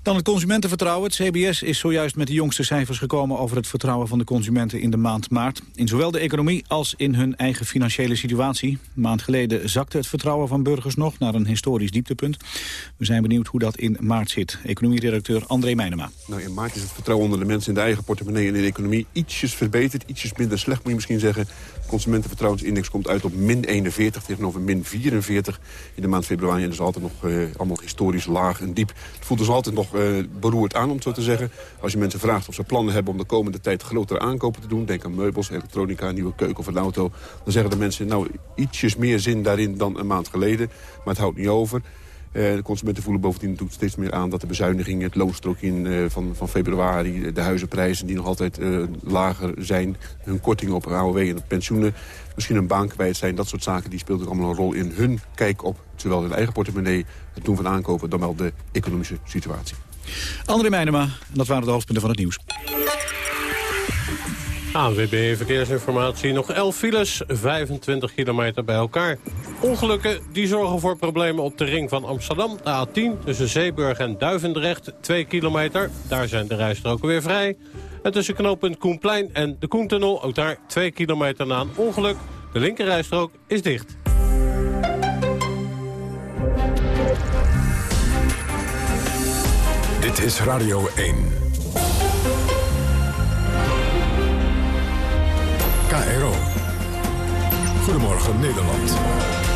Dan het consumentenvertrouwen. Het CBS is zojuist met de jongste cijfers gekomen over het vertrouwen van de consumenten in de maand maart. In zowel de economie als in hun eigen financiële situatie. Een maand geleden zakte het vertrouwen van burgers nog naar een historisch dieptepunt. We zijn benieuwd hoe dat in maart zit. Economieredacteur André Meijnema. Nou, in maart is het vertrouwen onder de mensen in de eigen portemonnee en in de economie ietsjes verbeterd, ietsjes minder slecht moet je misschien zeggen. De consumentenvertrouwensindex komt uit op min 41 tegenover min 44 in de maand februari. En dat is altijd nog eh, allemaal historisch laag en diep. Het voelt dus altijd nog eh, beroerd aan, om het zo te zeggen. Als je mensen vraagt of ze plannen hebben om de komende tijd grotere aankopen te doen... denk aan meubels, elektronica, nieuwe keuken of een auto... dan zeggen de mensen, nou, ietsjes meer zin daarin dan een maand geleden. Maar het houdt niet over. Eh, de consumenten voelen bovendien natuurlijk steeds meer aan dat de bezuinigingen, het loonstrook in, eh, van, van februari, de huizenprijzen die nog altijd eh, lager zijn, hun kortingen op AOW en op pensioenen, misschien een baan kwijt zijn, dat soort zaken, die speelt ook allemaal een rol in hun kijk op zowel hun eigen portemonnee, het doen van aankopen, dan wel de economische situatie. André Meijnema, dat waren de hoofdpunten van het nieuws. ANWB Verkeersinformatie. Nog 11 files, 25 kilometer bij elkaar. Ongelukken die zorgen voor problemen op de ring van Amsterdam. De A10 tussen Zeeburg en Duivendrecht, 2 kilometer. Daar zijn de rijstroken weer vrij. En tussen knooppunt Koenplein en de Koentunnel, ook daar 2 kilometer na een ongeluk. De linkerrijstrook is dicht. Dit is Radio 1. KRO. Goedemorgen Nederland.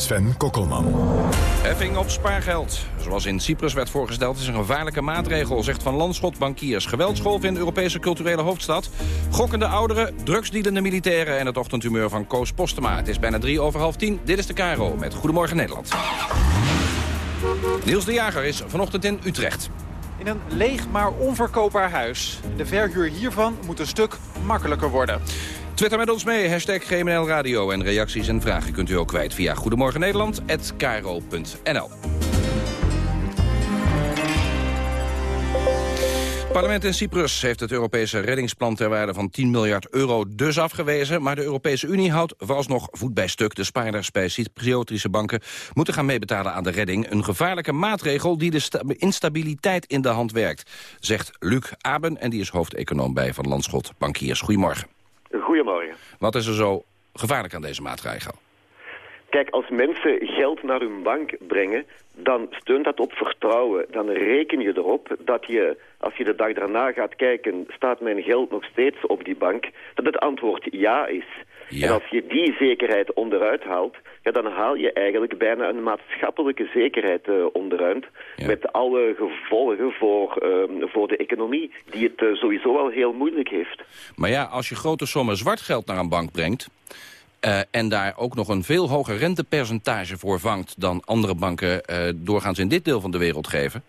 Sven Kokkelman. Heffing op spaargeld. Zoals in Cyprus werd voorgesteld is een gevaarlijke maatregel... zegt Van Landschot bankiers. Geweldsgolf in de Europese culturele hoofdstad. Gokkende ouderen, drugsdealende militairen... en het ochtendhumeur van Koos Postema. Het is bijna drie over half tien. Dit is de Caro met Goedemorgen Nederland. Niels de Jager is vanochtend in Utrecht. In een leeg maar onverkoopbaar huis. De verhuur hiervan moet een stuk makkelijker worden. Twitter met ons mee, hashtag GMNL Radio. En reacties en vragen kunt u ook kwijt via Goedemorgen. Het parlement in Cyprus heeft het Europese reddingsplan ter waarde van 10 miljard euro dus afgewezen. Maar de Europese Unie houdt vooralsnog voet bij stuk. De spaarders bij Cypriotische banken moeten gaan meebetalen aan de redding. Een gevaarlijke maatregel die de sta- instabiliteit in de hand werkt, zegt Luc Aben. En die is hoofdeconoom bij Van Landschot Bankiers. Goedemorgen. Goedemorgen. Wat is er zo gevaarlijk aan deze maatregel? Kijk, als mensen geld naar hun bank brengen, dan steunt dat op vertrouwen. Dan reken je erop dat je, als je de dag daarna gaat kijken, staat mijn geld nog steeds op die bank, dat het antwoord ja is. En als je die zekerheid onderuit haalt, ja, dan haal je eigenlijk bijna een maatschappelijke zekerheid eh, onderuit. Met alle gevolgen voor, ehm, voor de economie, die het eh, sowieso al heel moeilijk heeft. Maar ja, als je grote sommen zwart geld naar een bank brengt... eh, en daar ook nog een veel hoger rentepercentage voor vangt... dan andere banken doorgaans in dit deel van de wereld geven...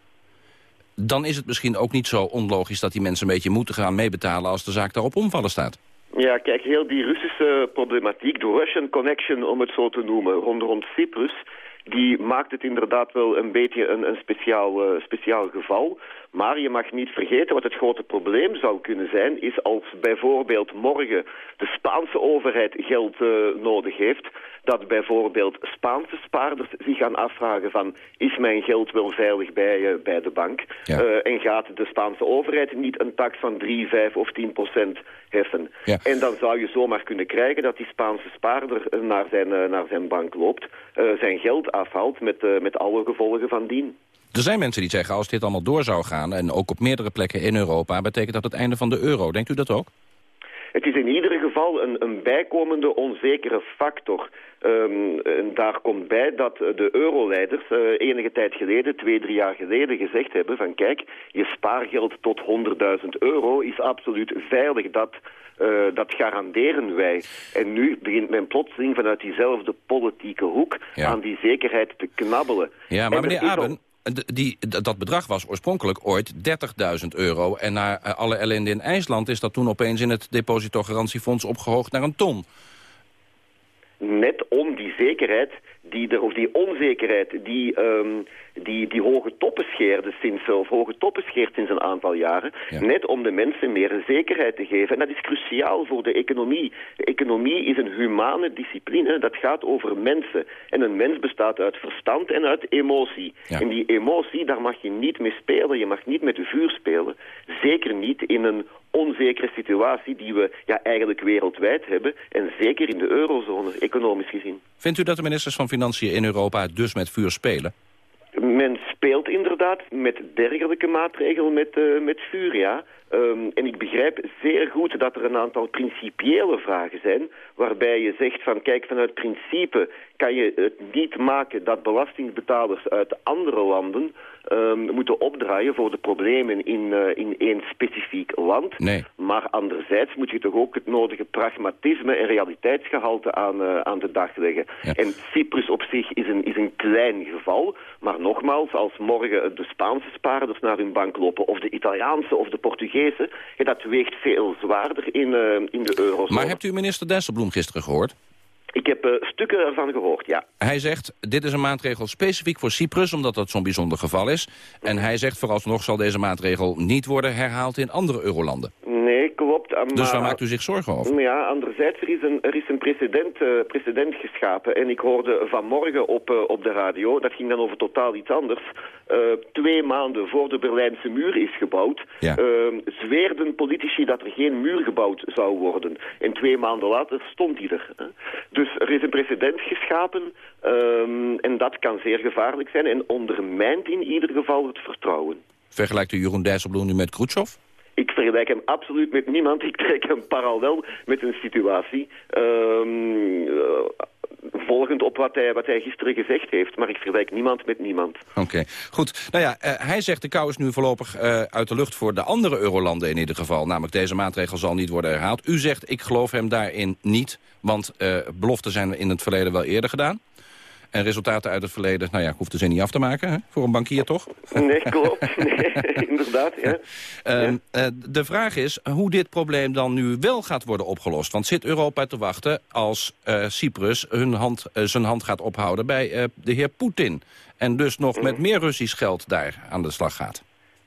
dan is het misschien ook niet zo onlogisch dat die mensen een beetje moeten gaan meebetalen... als de zaak daarop omvallen staat. Ja, kijk, heel die Russische problematiek, de Russian connection om het zo te noemen, rond, rond Cyprus, die maakt het inderdaad wel een beetje een, een speciaal, eh, speciaal geval. Maar je mag niet vergeten wat het grote probleem zou kunnen zijn, is als bijvoorbeeld morgen de Spaanse overheid geld eh, nodig heeft, dat bijvoorbeeld Spaanse spaarders zich gaan afvragen van, is mijn geld wel veilig bij, eh, bij de bank? Eh, en gaat de Spaanse overheid niet een tax van 3, 5 of 10 procent heffen? En dan zou je zomaar kunnen krijgen dat die Spaanse spaarder eh, naar zijn, naar zijn bank loopt, zijn geld afhaalt met, met alle gevolgen van dien. Er zijn mensen die zeggen, als dit allemaal door zou gaan... en ook op meerdere plekken in Europa... betekent dat het einde van de euro. Denkt u dat ook? Het is in ieder geval een, een bijkomende onzekere factor. Ehm, en daar komt bij dat de euroleiders eh, enige tijd geleden, twee, drie jaar geleden, gezegd hebben van kijk, je spaargeld tot 100.000 euro is absoluut veilig. Dat, eh, dat garanderen wij. En nu begint men plotseling vanuit diezelfde politieke hoek Ja. aan die zekerheid te knabbelen. Ja, maar En er meneer Aben, die, dat bedrag was oorspronkelijk ooit 30.000 euro. En na eh, alle ellende in IJsland is dat toen opeens in het depositogarantiefonds opgehoogd naar een ton. Net om die zekerheid, die er, of die onzekerheid, die, ehm, die, die hoge toppen scheerde sinds, of hoge toppen scheert sinds een aantal jaren, net om de mensen meer zekerheid te geven. En dat is cruciaal voor de economie. De economie is een humane discipline, dat gaat over mensen. En een mens bestaat uit verstand en uit emotie. En die emotie, daar mag je niet mee spelen, je mag niet met de vuur spelen. Zeker niet in een onzekere situatie die we ja, eigenlijk wereldwijd hebben. En zeker in de eurozone, economisch gezien. Vindt u dat de ministers van Financiën in Europa dus met vuur spelen? Men speelt inderdaad met dergelijke maatregelen met, eh, met vuur, ja. Ehm, en ik begrijp zeer goed dat er een aantal principiële vragen zijn... waarbij je zegt van, kijk, vanuit principe kan je het niet maken... dat belastingbetalers uit andere landen ehm, moeten opdraaien... voor de problemen in, eh, in één specifiek land. Nee. Maar anderzijds moet je toch ook het nodige pragmatisme en realiteitsgehalte aan, eh, aan de dag leggen. En Cyprus op zich is een, is een klein geval. Maar nogmaals, als morgen de Spaanse spaarders naar hun bank lopen... of de Italiaanse of de Portugese, ja, dat weegt veel zwaarder in, eh, in de eurozone. Maar hebt u minister Dijsselbloem gisteren gehoord? Ik heb eh, stukken ervan gehoord, ja. Hij zegt, dit is een maatregel specifiek voor Cyprus... omdat dat zo'n bijzonder geval is. En hij zegt, vooralsnog zal deze maatregel niet worden herhaald in andere eurolanden. Nee, klopt. Dus waar maakt u zich zorgen over? Ja, anderzijds, er is een, er is een precedent, eh, precedent geschapen. En ik hoorde vanmorgen op, eh, op de radio, dat ging dan over totaal iets anders. Eh, twee maanden voor de Berlijnse muur is gebouwd, Ja. eh, zweerden politici dat er geen muur gebouwd zou worden. En twee maanden later stond die er. hè. Dus er is een precedent geschapen ehm, en dat kan zeer gevaarlijk zijn en ondermijnt in ieder geval het vertrouwen. Vergelijkt u Jeroen Dijsselbloem nu met Khrushchev? Ik vergelijk hem absoluut met niemand. Ik trek hem parallel met een situatie. ehm, eh, volgend op wat hij, wat hij gisteren gezegd heeft. Maar ik vergelijk niemand met niemand. Oké, goed. Nou ja, eh, hij zegt de kou is nu voorlopig eh, uit de lucht voor de andere eurolanden in ieder geval. Namelijk deze maatregel zal niet worden herhaald. U zegt ik geloof hem daarin niet, want beloften zijn in het verleden wel eerder gedaan. En resultaten uit het verleden, nou ja, ik hoef de zin niet af te maken, hè? voor een bankier toch? Nee, klopt. Nee, inderdaad, ja. Ehm, eh, de vraag is hoe dit probleem dan nu wel gaat worden opgelost. Want zit Europa te wachten als eh, Cyprus hun hand, eh, zijn hand gaat ophouden bij de heer Poetin? En dus nog met meer Russisch geld daar aan de slag gaat?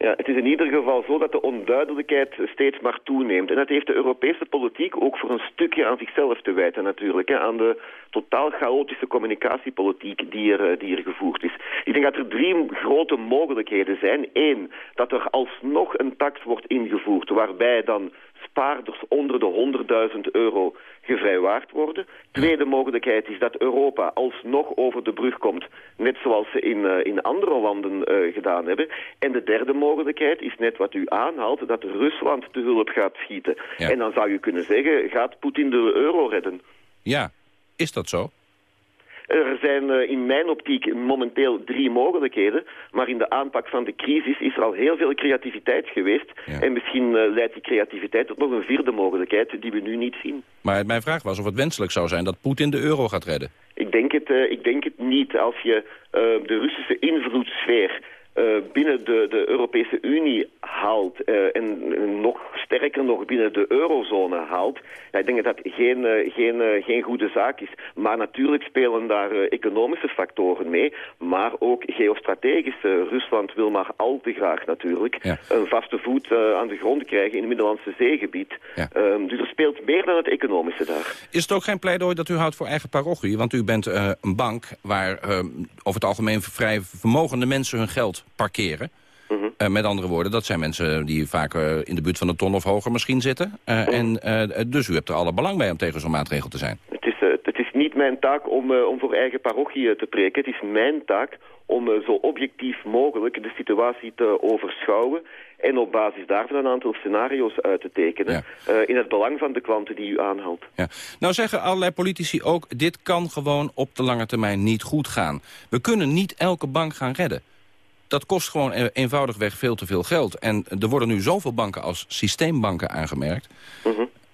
Ja, het is in ieder geval zo dat de onduidelijkheid steeds maar toeneemt. En dat heeft de Europese politiek ook voor een stukje aan zichzelf te wijten natuurlijk. Hè, aan de totaal chaotische communicatiepolitiek die er, eh, die er gevoerd is. Ik denk dat er drie grote mogelijkheden zijn. Eén, dat er alsnog een tax wordt ingevoerd waarbij dan spaarders onder de 100.000 euro gevrijwaard worden. Tweede mogelijkheid is dat Europa alsnog over de brug komt, net zoals ze in, eh, in andere landen eh, gedaan hebben. En de derde mogelijkheid is net wat u aanhaalt, dat Rusland te hulp gaat schieten. En dan zou je kunnen zeggen, gaat Poetin de euro redden? Ja, is dat zo? Er zijn eh, in mijn optiek momenteel drie mogelijkheden. Maar in de aanpak van de crisis is er al heel veel creativiteit geweest. En misschien eh, leidt die creativiteit tot nog een vierde mogelijkheid die we nu niet zien. Maar mijn vraag was of het wenselijk zou zijn dat Poetin de euro gaat redden. Ik denk het, eh, ik denk het niet. Als je de Russische invloedssfeer binnen de, de Europese Unie haalt eh, en nog sterker nog binnen de eurozone haalt, ja, ik denk dat dat geen, eh, geen, eh, geen goede zaak is. Maar natuurlijk spelen daar eh, economische factoren mee, maar ook geostrategisch. Eh, Rusland wil maar al te graag natuurlijk een vaste voet eh, aan de grond krijgen in het Middellandse zeegebied. Ehm, dus er speelt meer dan het economische daar. Is het ook geen pleidooi dat u houdt voor eigen parochie? Want u bent eh, een bank waar eh, over het algemeen vrij vermogende mensen hun geld parkeren. Eh, met andere woorden, dat zijn mensen die vaak eh, in de buurt van een ton of hoger misschien zitten. Eh, En eh, dus u hebt er alle belang bij om tegen zo'n maatregel te zijn. Het is, het is niet mijn taak om, om voor eigen parochie te preken. Het is mijn taak om zo objectief mogelijk de situatie te overschouwen en op basis daarvan een aantal scenario's uit te tekenen. in het belang van de klanten die u aanhaalt. Ja. Nou zeggen allerlei politici ook, dit kan gewoon op de lange termijn niet goed gaan. We kunnen niet elke bank gaan redden. Dat kost gewoon e- eenvoudigweg veel te veel geld. En er worden nu zoveel banken als systeembanken aangemerkt.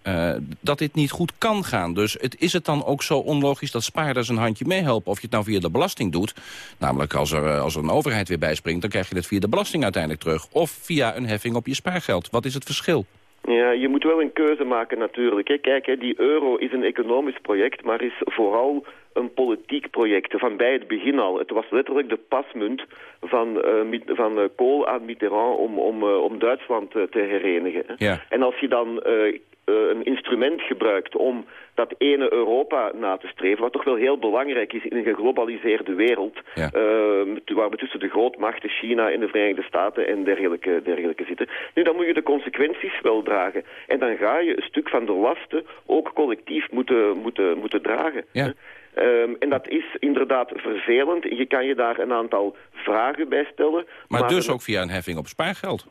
eh, dat dit niet goed kan gaan. Dus het, is het dan ook zo onlogisch dat spaarders een handje meehelpen... of je het nou via de belasting doet, namelijk als er, eh, als er een overheid weer bijspringt... dan krijg je het via de belasting uiteindelijk terug. Of via een heffing op je spaargeld. Wat is het verschil? Ja, je moet wel een keuze maken natuurlijk. Hè. Kijk, hè, die euro is een economisch project, maar is vooral een politiek project. Van bij het begin al. Het was letterlijk de pasmunt van, eh, van eh, Kool aan Mitterrand om, om, eh, om Duitsland te herenigen. Ja. En als je dan een instrument gebruikt om dat ene Europa na te streven, wat toch wel heel belangrijk is in een geglobaliseerde wereld, Ja. eh, waar we tussen de grootmachten China en de Verenigde Staten en dergelijke, dergelijke zitten. Nu, dan moet je de consequenties wel dragen. En dan ga je een stuk van de lasten ook collectief moeten, moeten, moeten dragen. Ja. Ehm, en dat is inderdaad vervelend. Je kan je daar een aantal vragen bij stellen. Maar, dus ook via een heffing op spaargeld.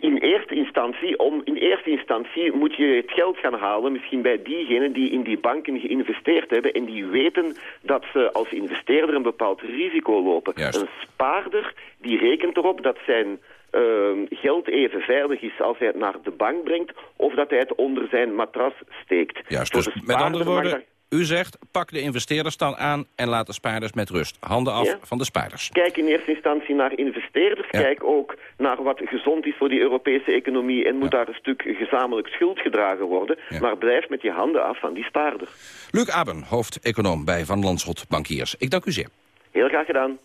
in eerste instantie, om, in eerste instantie moet je het geld gaan halen, misschien bij diegenen die in die banken geïnvesteerd hebben en die weten dat ze als investeerder een bepaald risico lopen. Een spaarder die rekent erop dat zijn ehm, geld even veilig is als hij het naar de bank brengt of dat hij het onder zijn matras steekt. Juist, dus met andere woorden, u zegt... pak de investeerders dan aan en laat de spaarders met rust. Handen af Ja. van de spaarders. Kijk in eerste instantie naar investeerders. Kijk ook naar wat gezond is voor die Europese economie. En moet daar een stuk gezamenlijk schuld gedragen worden. Maar blijf met je handen af van die spaarder. Luc Aben, hoofdeconoom bij Van Landschot Bankiers. Ik dank u zeer. Heel graag gedaan.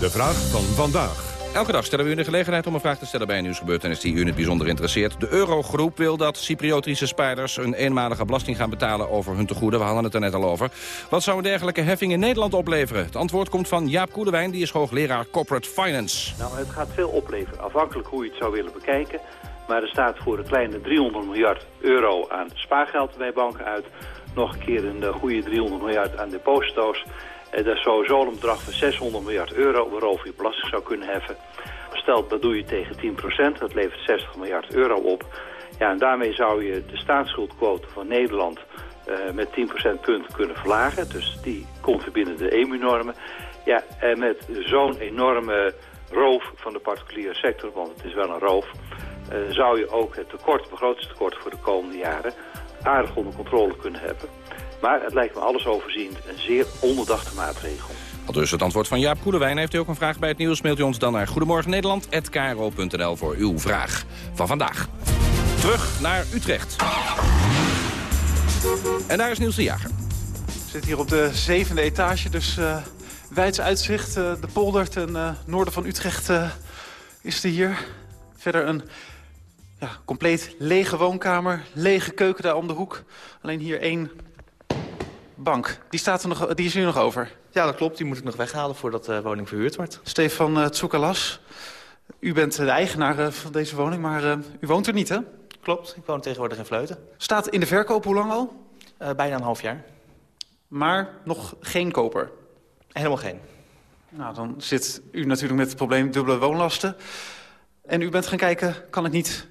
De vraag van vandaag. Elke dag stellen we u de gelegenheid om een vraag te stellen bij een nieuwsgebeurtenis die u het bijzonder interesseert. De Eurogroep wil dat Cypriotische spaarders een eenmalige belasting gaan betalen over hun tegoeden. We hadden het er net al over. Wat zou een dergelijke heffing in Nederland opleveren? Het antwoord komt van Jaap Koelewijn, die is hoogleraar Corporate Finance. Nou, het gaat veel opleveren, afhankelijk hoe je het zou willen bekijken. Maar er staat voor een kleine 300 miljard euro aan spaargeld bij banken uit. Nog een keer een eh, goede 300 miljard aan deposito's. Dat is sowieso een bedrag van 600 miljard euro waarover je belasting zou kunnen heffen. Stel, dat doe je tegen 10%, dat levert 60 miljard euro op. Ja, en daarmee zou je de staatsschuldquote van Nederland eh, met 10% punten kunnen verlagen. Dus die komt weer binnen de EMU-normen. Ja, en met zo'n enorme roof van de particuliere sector, want het is wel een roof, eh, zou je ook het tekort, begrotingstekort voor de komende jaren aardig onder controle kunnen hebben. Maar het lijkt me alles overziend een zeer onderdachte maatregel. Al dus het antwoord van Jaap Koelewijn. Heeft u ook een vraag bij het nieuws, mailt u ons dan naar goedemorgennederland.kro.nl voor uw vraag van vandaag. Terug naar Utrecht. En daar is Niels de Jager. Ik zit hier op de zevende etage, dus eh wijds uitzicht. eh, de polder ten eh, noorden van Utrecht eh, is er hier. Verder een ja, compleet lege woonkamer, lege keuken daar om de hoek. Alleen hier één bank. Die, staat er nog, die is hier nog over. Ja, dat klopt. Die moet ik nog weghalen voordat de woning verhuurd wordt. Stefan uh, Tsoukalas, u bent de eigenaar eh, van deze woning, maar eh, u woont er niet, hè? Klopt, ik woon tegenwoordig in Vleuten. Staat in de verkoop hoe lang al? Eh, bijna een half jaar. Maar nog geen koper? Helemaal geen. Nou, dan zit u natuurlijk met het probleem dubbele woonlasten. En u bent gaan kijken, kan ik niet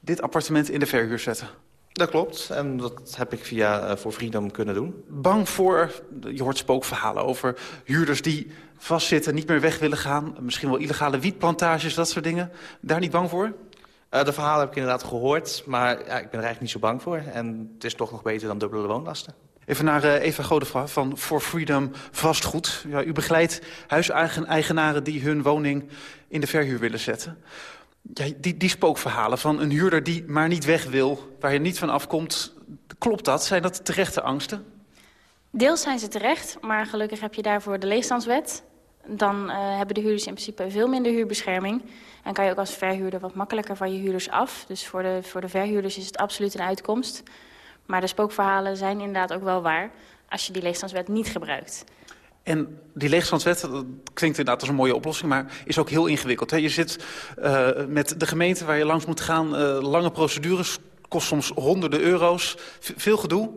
dit appartement in de verhuur zetten? Dat klopt. En dat heb ik via eh, voor Freedom kunnen doen. Bang voor, je hoort spookverhalen over huurders die vastzitten, niet meer weg willen gaan. Misschien wel illegale wietplantages, dat soort dingen. Daar niet bang voor? Eh, de verhalen heb ik inderdaad gehoord, maar ja, ik ben er eigenlijk niet zo bang voor. En het is toch nog beter dan dubbele woonlasten. Even naar uh, Eva Godefra van For Freedom Vastgoed. Ja, u begeleidt huiseigenaren die hun woning in de verhuur willen zetten. Ja, die, die spookverhalen van een huurder die maar niet weg wil, waar je niet van afkomt. Klopt dat? Zijn dat terechte angsten? Deels zijn ze terecht, maar gelukkig heb je daarvoor de leegstandswet. Dan uh, hebben de huurders in principe veel minder huurbescherming. En kan je ook als verhuurder wat makkelijker van je huurders af. Dus voor de, voor de verhuurders is het absoluut een uitkomst. Maar de spookverhalen zijn inderdaad ook wel waar als je die leegstandswet niet gebruikt. En die leegstandswet, klinkt inderdaad als een mooie oplossing... maar is ook heel ingewikkeld. Hè? Je zit uh, met de gemeente waar je langs moet gaan, uh, lange procedures... kost soms honderden euro's. Veel gedoe?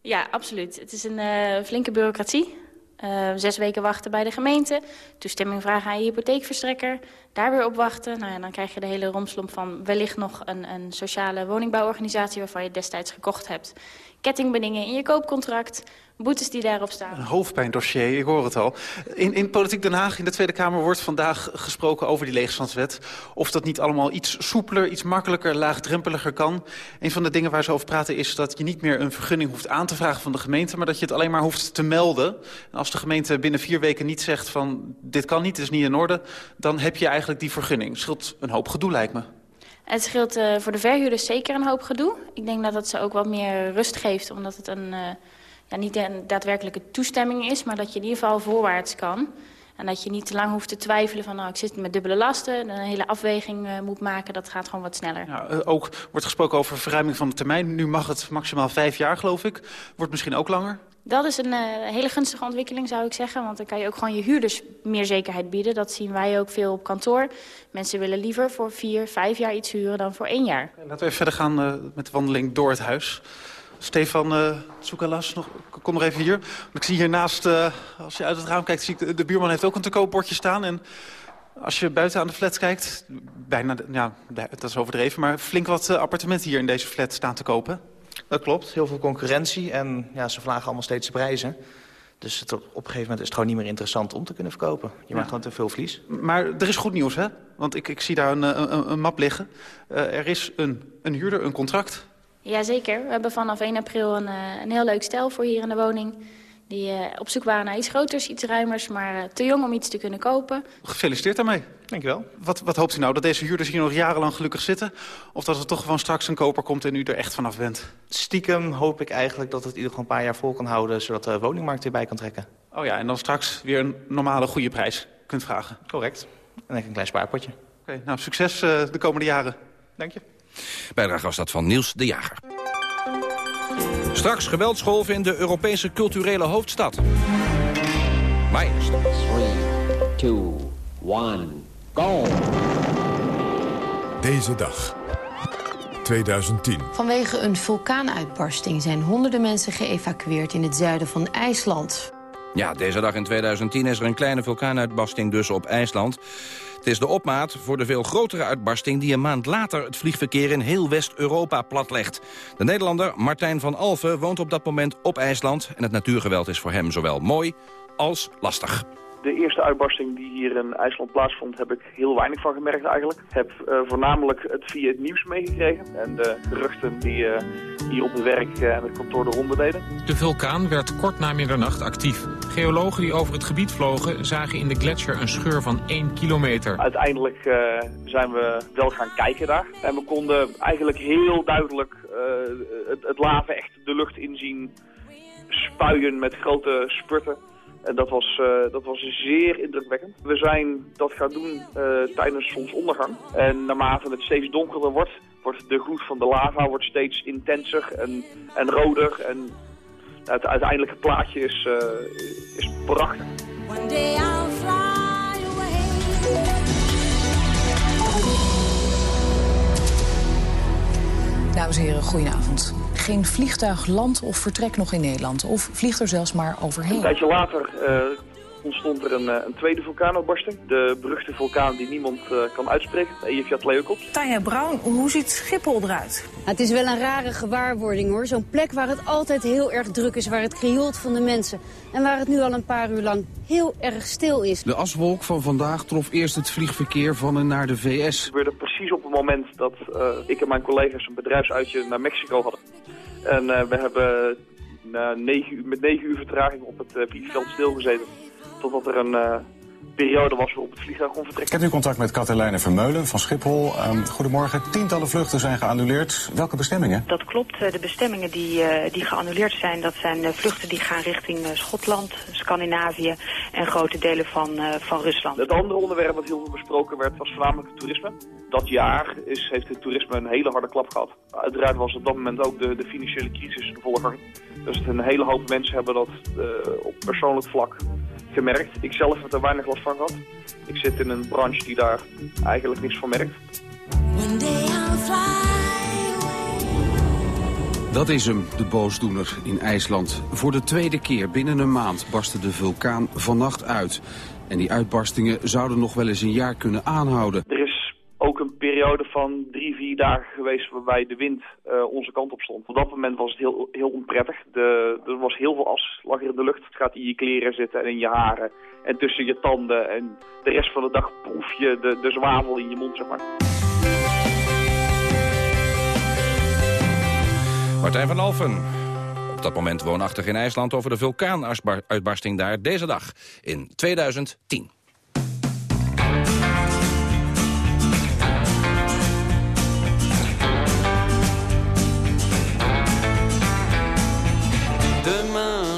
Ja, absoluut. Het is een uh, flinke bureaucratie. zes weken wachten bij de gemeente, toestemming vragen aan je hypotheekverstrekker... daar weer op wachten. Nou ja, dan krijg je de hele romslomp van wellicht nog een, een sociale woningbouworganisatie... waarvan je destijds gekocht hebt. Kettingbedingen in je koopcontract, boetes die daarop staan. Een hoofdpijndossier, ik hoor het al. In, in Politiek Den Haag, in de Tweede Kamer, wordt vandaag gesproken over die leegstandswet. Of dat niet allemaal iets soepeler, iets makkelijker, laagdrempeliger kan. Een van de dingen waar ze over praten is dat je niet meer een vergunning hoeft aan te vragen van de gemeente, maar dat je het alleen maar hoeft te melden. En als de gemeente binnen vier weken niet zegt van dit kan niet, het is niet in orde, dan heb je eigenlijk die vergunning. Scheelt een hoop gedoe, lijkt me. Het scheelt uh, voor de verhuurders zeker een hoop gedoe. Ik denk dat het ze ook wat meer rust geeft, omdat het een, uh, ja, niet een daadwerkelijke toestemming is... maar dat je in ieder geval voorwaarts kan. En dat je niet te lang hoeft te twijfelen van... nou, ik zit met dubbele lasten, een hele afweging uh, moet maken. Dat gaat gewoon wat sneller. Ja, ook wordt gesproken over verruiming van de termijn. Nu mag het maximaal vijf jaar, geloof ik. Wordt misschien ook langer? Dat is een uh, hele gunstige ontwikkeling, zou ik zeggen. Want dan kan je ook gewoon je huurders meer zekerheid bieden. Dat zien wij ook veel op kantoor. Mensen willen liever voor vier, vijf jaar iets huren dan voor één jaar. Laten we even verder gaan uh, met de wandeling door het huis. Stefan uh, Tsoukalas, nog, kom nog even hier. Ik zie hiernaast, als je uit het raam kijkt, zie ik de, de buurman heeft ook een te koopbordje staan. En als je buiten aan de flat kijkt, bijna, ja, dat is overdreven... maar flink wat appartementen hier in deze flat staan te kopen. Dat klopt, heel veel concurrentie en ja, ze vragen allemaal steeds de prijzen. Dus het, op een gegeven moment is het gewoon niet meer interessant om te kunnen verkopen. Je ja. maakt gewoon te veel verlies. Maar er is goed nieuws, hè? Want ik, ik zie daar een, een, een map liggen. Uh, er is een, een huurder, een contract. Jazeker. We hebben vanaf 1 april een, een heel leuk stel voor hier in de woning. Die uh, op zoek waren naar iets groters, iets ruimers, maar uh, te jong om iets te kunnen kopen. Gefeliciteerd daarmee. Dankjewel. Wat, wat hoopt u nou? Dat deze huurders hier nog jarenlang gelukkig zitten? Of dat er toch gewoon straks een koper komt en u er echt vanaf bent? Stiekem hoop ik eigenlijk dat het ieder gewoon een paar jaar vol kan houden... zodat de woningmarkt weer bij kan trekken. Oh ja, en dan straks weer een normale goede prijs kunt vragen. Correct. En dan een klein spaarpotje. Oké, okay, nou succes uh, de komende jaren. Dank je. Bijdrage was dat van Niels de Jager. Straks geweldsgolven in de Europese culturele hoofdstad. Majestad. 3, 2, 1, go! Deze dag. 2010. Vanwege een vulkaanuitbarsting zijn honderden mensen geëvacueerd in het zuiden van IJsland. Ja, deze dag in 2010 is er een kleine vulkaanuitbarsting dus op IJsland. Het is de opmaat voor de veel grotere uitbarsting... die een maand later het vliegverkeer in heel West-Europa platlegt. De Nederlander Martijn van Alfen woont op dat moment op IJsland... en het natuurgeweld is voor hem zowel mooi als lastig. De eerste uitbarsting die hier in IJsland plaatsvond, heb ik heel weinig van gemerkt eigenlijk. Ik heb uh, voornamelijk het via het nieuws meegekregen en de geruchten die uh, hier op het werk uh, en het kantoor de ronde deden. De vulkaan werd kort na middernacht actief. Geologen die over het gebied vlogen zagen in de gletsjer een scheur van 1 kilometer. Uiteindelijk zijn we wel gaan kijken daar en we konden eigenlijk heel duidelijk het, het lava echt de lucht inzien spuien met grote spurten. En dat was, uh, dat was zeer indrukwekkend. We zijn dat gaan doen uh, tijdens zonsondergang. En naarmate het steeds donkerder wordt, wordt de gloed van de lava wordt steeds intenser en, en roder. En het uiteindelijke plaatje is, uh, is prachtig. One day I'll fly away. Dames en heren, goedenavond. Geen vliegtuig land of vertrek nog in Nederland. Of vliegt er zelfs maar overheen. Een tijdje later uh, ontstond er een, uh, een, tweede vulkaanuitbarsting. De beruchte vulkaan die niemand uh, kan uitspreken, Eyjafjallajökull. Tanja Brown, hoe ziet Schiphol eruit? Het is wel een rare gewaarwording hoor. Zo'n plek waar het altijd heel erg druk is, waar het krioelt van de mensen. En waar het nu al een paar uur lang heel erg stil is. De aswolk van vandaag trof eerst het vliegverkeer van en naar de VS. Het gebeurde precies op het moment dat uh, ik en mijn collega's een bedrijfsuitje naar Mexico hadden. En uh, we hebben uur, met negen uur vertraging op het uh, stilgezeten. Totdat er een periode was waarop het vliegtuig kon vertrekken. Ik heb nu contact met Katelijne Vermeulen van Schiphol. Um, goedemorgen. Tientallen vluchten zijn geannuleerd. Welke bestemmingen? Dat klopt. De bestemmingen die, die geannuleerd zijn, dat zijn vluchten die gaan richting Schotland, Scandinavië en grote delen van, van Rusland. Het andere onderwerp wat heel veel besproken werd was voornamelijk het toerisme. Dat jaar is, heeft het toerisme een hele harde klap gehad. Uiteraard was op dat moment ook de, de financiële crisis in volle gang. Dus een hele hoop mensen hebben dat uh, op persoonlijk vlak gemerkt. Ik zelf heb er weinig last van gehad. Ik zit in een branche die daar eigenlijk niks van merkt. Dat is hem, de boosdoener in IJsland. Voor de tweede keer binnen een maand barstte de vulkaan vannacht uit. En die uitbarstingen zouden nog wel eens een jaar kunnen aanhouden. Periode van drie, vier dagen geweest waarbij de wind uh, onze kant op stond. Op dat moment was het heel, heel onprettig. De, er was heel veel as lag er in de lucht. Het gaat in je kleren zitten en in je haren en tussen je tanden. En de rest van de dag proef je de, de zwavel in je mond, zeg maar. Martijn van Alfen. Op dat moment woonachtig in IJsland over de vulkaanuitbarsting daar deze dag in 2010.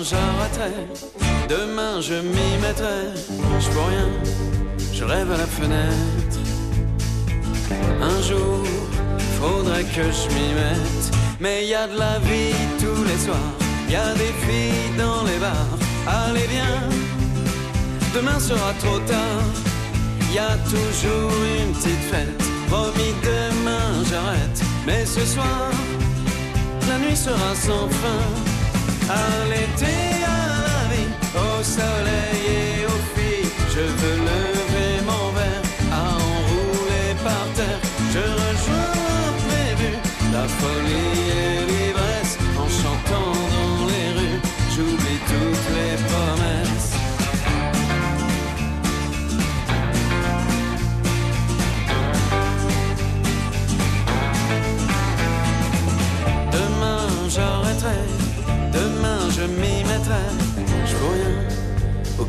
J'arrêterai, demain je m'y mettrai, je vois rien, je rêve à la fenêtre. Un jour, faudrait que je m'y mette, mais y a de la vie tous les soirs, y a des filles dans les bars, allez viens, demain sera trop tard, y a toujours une petite fête, promis demain j'arrête, mais ce soir, la nuit sera sans fin, à l'été, à la vie, au soleil et aux filles, je veux lever mon verre, à enrouler par terre, je rejoins l'imprévu, la folie et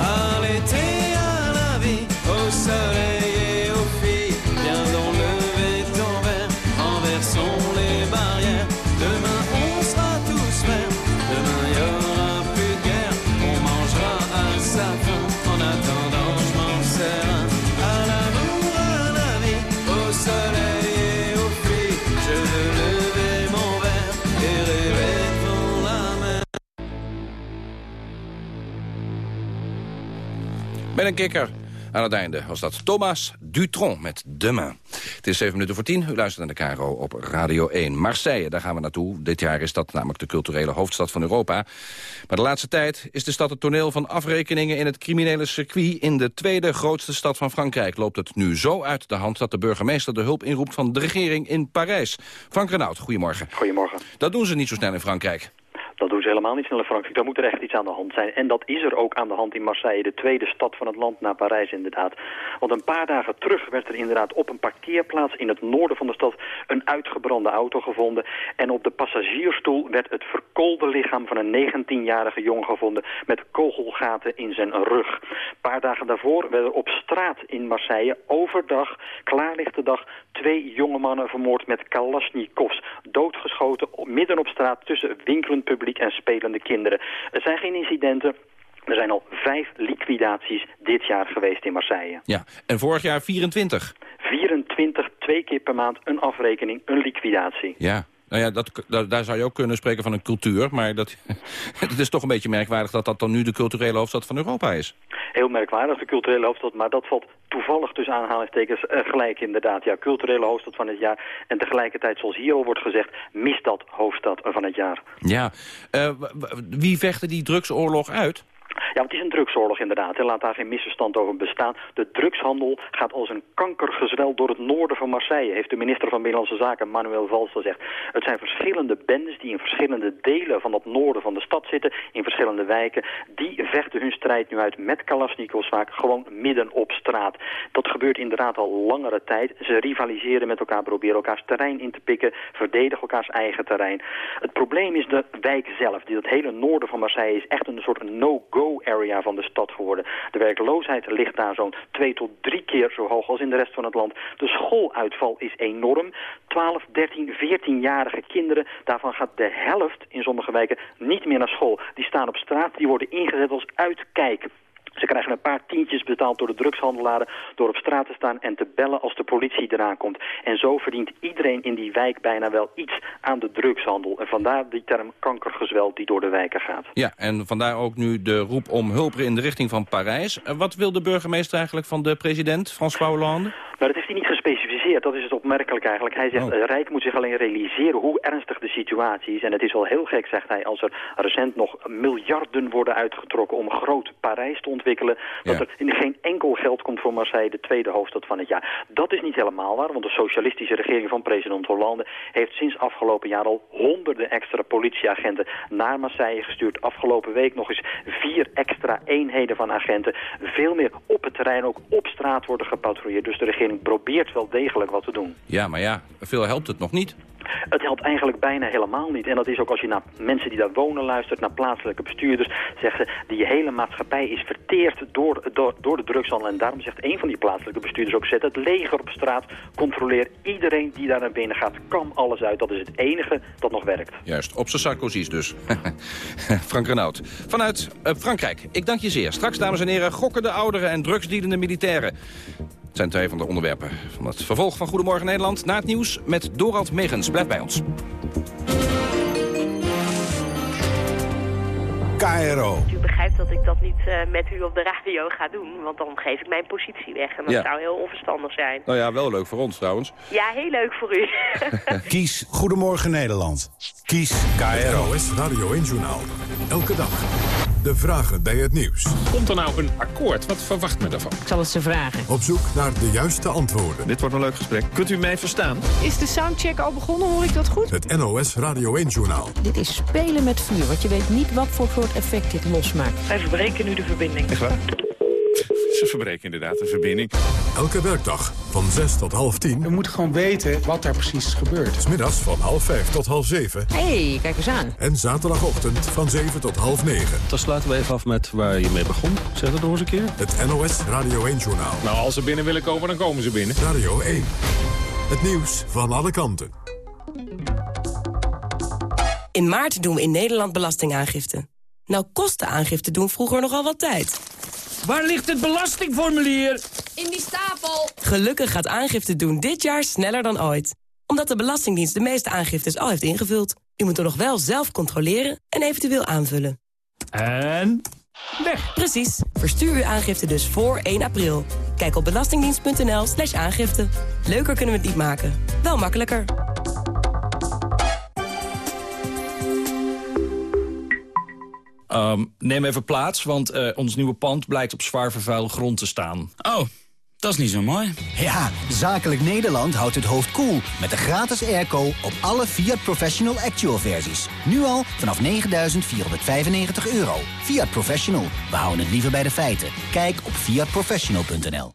À l'été, à la vie, au soleil Met een kikker. Aan het einde was dat Thomas Dutron met Demain. Het is 7 minuten voor 10. U luistert naar de KRO op Radio 1. Marseille, daar gaan we naartoe. Dit jaar is dat namelijk de culturele hoofdstad van Europa. Maar de laatste tijd is de stad het toneel van afrekeningen... in het criminele circuit. In de tweede grootste stad van Frankrijk loopt het nu zo uit de hand... dat de burgemeester de hulp inroept van de regering in Parijs. Frank Renaud, goedemorgen. Goedemorgen. Dat doen ze niet zo snel in Frankrijk. Dat doen ze helemaal niet snel in Frankrijk. Daar moet er echt iets aan de hand zijn. En dat is er ook aan de hand in Marseille, de tweede stad van het land na Parijs inderdaad. Want een paar dagen terug werd er inderdaad op een parkeerplaats in het noorden van de stad een uitgebrande auto gevonden. En op de passagiersstoel werd het verkoolde lichaam van een 19-jarige jongen gevonden met kogelgaten in zijn rug. Een paar dagen daarvoor werden op straat in Marseille overdag, klaarlichte dag, twee jonge mannen vermoord met kalasjnikovs. Doodgeschoten midden op straat tussen winkelend publiek en spelende kinderen. Er zijn geen incidenten. Er zijn al vijf liquidaties dit jaar geweest in Marseille. Ja, en vorig jaar 24. 24, twee keer per maand een afrekening, een liquidatie. Ja, Nou ja, dat, daar, daar zou je ook kunnen spreken van een cultuur. Maar dat, het is toch een beetje merkwaardig dat dat dan nu de culturele hoofdstad van Europa is. Heel merkwaardig, de culturele hoofdstad, maar dat valt toevallig tussen aanhalingstekens uh, gelijk inderdaad. Ja, culturele hoofdstad van het jaar. En tegelijkertijd, zoals hier al wordt gezegd, misstad hoofdstad van het jaar. Ja, uh, wie vechten die drugsoorlog uit? Ja, het is een drugsoorlog inderdaad. Laat daar geen misverstand over bestaan. De drugshandel gaat als een kankergezwel door het noorden van Marseille, heeft de minister van Binnenlandse Zaken Manuel Valls gezegd. Het zijn verschillende bendes die in verschillende delen van het noorden van de stad zitten, in verschillende wijken. Die vechten hun strijd nu uit met Kalashnikovs vaak gewoon midden op straat. Dat gebeurt inderdaad al langere tijd. Ze rivaliseren met elkaar, proberen elkaars terrein in te pikken, verdedigen elkaars eigen terrein. Het probleem is de wijk zelf. Het hele noorden van Marseille is echt een soort no-go area van de stad geworden. De werkloosheid ligt daar zo'n twee tot drie keer zo hoog als in de rest van het land. De schooluitval is enorm. 12, 13, 14-jarige kinderen, daarvan gaat de helft in sommige wijken niet meer naar school. Die staan op straat, die worden ingezet als uitkijk. Ze krijgen een paar tientjes betaald door de drugshandelaren... door op straat te staan en te bellen als de politie eraan komt. En zo verdient iedereen in die wijk bijna wel iets aan de drugshandel. En vandaar die term kankergezwel die door de wijken gaat. Ja, en vandaar ook nu de roep om hulp in de richting van Parijs. Wat wil de burgemeester eigenlijk van de president, François Hollande? Maar dat heeft hij niet gespecificeerd. Dat is het opmerkelijk eigenlijk. Hij zegt, oh. Rijk moet zich alleen realiseren hoe ernstig de situatie is. En het is wel heel gek, zegt hij, als er recent nog miljarden worden uitgetrokken om groot Parijs te ontwikkelen. Dat er in geen enkel geld komt voor Marseille, de tweede hoofdstad van het jaar. Dat is niet helemaal waar, want de socialistische regering van president Hollande heeft sinds afgelopen jaar al honderden extra politieagenten naar Marseille gestuurd. Afgelopen week nog eens vier extra eenheden van agenten. Veel meer op het terrein, ook op straat worden gepatrouilleerd. Dus de regering probeert wel degelijk wat te doen. Ja, maar ja, veel helpt het nog niet. Het helpt eigenlijk bijna helemaal niet. En dat is ook als je naar mensen die daar wonen luistert, naar plaatselijke bestuurders, zeggen ze, die hele maatschappij is verteerd door, door, door de drugshandel. En daarom zegt een van die plaatselijke bestuurders ook, zet het leger op straat, controleer iedereen die daar naar binnen gaat, kam alles uit. Dat is het enige dat nog werkt. Juist, op zijn Sarkozy's dus. Frank Renaud. Vanuit uh, Frankrijk, ik dank je zeer. Straks, dames en heren, gokken de ouderen en drugsdienende militairen zijn twee van de onderwerpen van het vervolg van Goedemorgen Nederland. Na het nieuws met Dorald Megens. Blijf bij ons. KRO. U begrijpt dat ik dat niet uh, met u op de radio ga doen, want dan geef ik mijn positie weg. En dat ja. zou heel onverstandig zijn. Nou ja, wel leuk voor ons trouwens. Ja, heel leuk voor u. Kies Goedemorgen Nederland. Kies KRO. is Radio 1 Journaal. Elke dag. De vragen bij het nieuws. Komt er nou een akkoord? Wat verwacht men daarvan? Ik zal het ze vragen. Op zoek naar de juiste antwoorden. Dit wordt een leuk gesprek. Kunt u mij verstaan? Is de soundcheck al begonnen? Hoor ik dat goed? Het NOS Radio 1 Journaal. Dit is spelen met vuur, want je weet niet wat voor soort effect dit losmaakt. Wij verbreken nu de verbinding. Echt waar? Ze verbreken inderdaad de verbinding. Elke werkdag van 6 tot half 10. We moeten gewoon weten wat daar precies gebeurt. Smiddags van half 5 tot half 7. Hé, hey, kijk eens aan. En zaterdagochtend van 7 tot half 9. Dan sluiten we even af met waar je mee begon. Zeg dat nog eens een keer. Het NOS Radio 1-journaal. Nou, als ze binnen willen komen, dan komen ze binnen. Radio 1. Het nieuws van alle kanten. In maart doen we in Nederland belastingaangifte. Nou kost de aangifte doen vroeger nogal wat tijd. Waar ligt het belastingformulier? In die stapel. Gelukkig gaat aangifte doen dit jaar sneller dan ooit. Omdat de Belastingdienst de meeste aangiftes al heeft ingevuld. U moet er nog wel zelf controleren en eventueel aanvullen. En weg. Precies. Verstuur uw aangifte dus voor 1 april. Kijk op belastingdienst.nl slash aangifte. Leuker kunnen we het niet maken. Wel makkelijker. Um, neem even plaats, want uh, ons nieuwe pand blijkt op zwaar vervuilde grond te staan. Oh, dat is niet zo mooi. Ja, Zakelijk Nederland houdt het hoofd koel cool met de gratis airco op alle Fiat Professional Actual versies. Nu al vanaf 9.495 euro. Fiat Professional, we houden het liever bij de feiten. Kijk op fiatprofessional.nl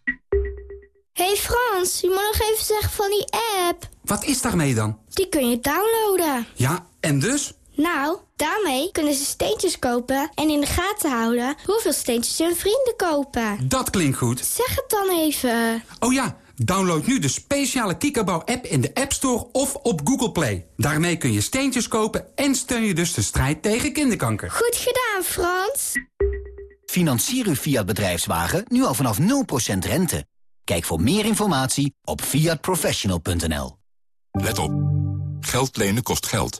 Hey Frans, je moet nog even zeggen van die app. Wat is daarmee dan? Die kun je downloaden. Ja, en dus? Nou, daarmee kunnen ze steentjes kopen en in de gaten houden hoeveel steentjes hun vrienden kopen. Dat klinkt goed. Zeg het dan even. Oh ja, download nu de speciale Kikkerbouw-app in de App Store of op Google Play. Daarmee kun je steentjes kopen en steun je dus de strijd tegen kinderkanker. Goed gedaan, Frans. Financier uw Fiat bedrijfswagen nu al vanaf 0% rente. Kijk voor meer informatie op fiatprofessional.nl. Let op. Geld lenen kost geld.